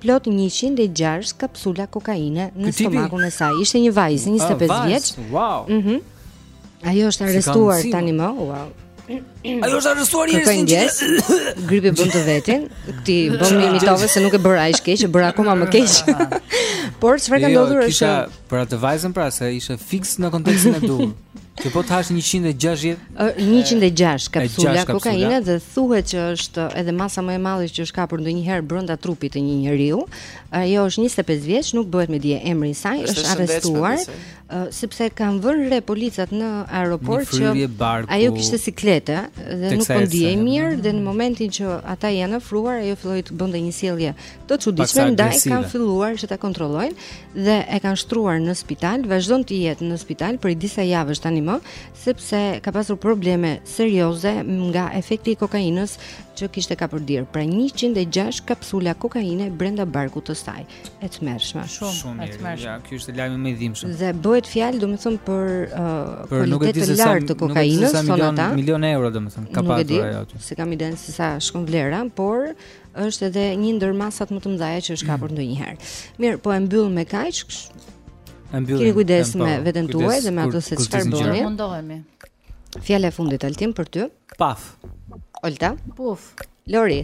plot 106 kapsula kokaine në stomakun e saj. Ishte një vajzë 25 ah, vjeç. Wow. Mhm. Mm Ajo është arrestuar tani më, wow. Ajo është arrestuar njerëz, sinqer... Gripi bën të vetin, ti bën, më imitove se nuk e bëra aq keq, e bëre akoma më keq. Por, çfarë ka jo, ndodhur është... Jo, kisha për atë vajzën pra, se ishte fiks në kontekstin e duhur. Që po të hash 160? 106 kapsula kokaine dhe thuhet që është edhe masa më e madhe që është kapur ndonjëherë brenda trupit të një njeriu. Ajo është 25 vjeç, nuk bëhet me dije emri i saj, është, është arrestuar. sepse kanë vënë re policat në aeroport që ajo kishte siklete dhe nuk po ndihej mirë dhe në momentin që ata janë afruar ajo filloi të bënte një sjellje të çuditshme ndaj kanë filluar që ta kontrollojnë dhe e kanë shtruar në spital vazhdon të jetë në spital prej disa javësh tani më sepse ka pasur probleme serioze nga efekti i kokainës që kishte kapërdirë pra 106 kapsula kokaine brenda barkut të saj e tmerrshme. Shumë e tmerrshme. Ja, ky është lajmi më i dhimbshëm. Dhe bëhet fjalë domethënë për uh, për nuk e di se sa të kokainës thonë milion, ata. Milion euro domethënë ka pasur ajo aty. S'e kam idenë se sa shkon vlera, por është edhe një ndër masat më të mëdha që është kapur mm. ndonjëherë. Mirë, po e mbyll me kaq. E mbyll. Keni kujdes me veten tuaj dhe me atë se çfarë bëni. Mundohemi. Fjala e fundit Altin për ty. Paf. Olta. Puf. Lori.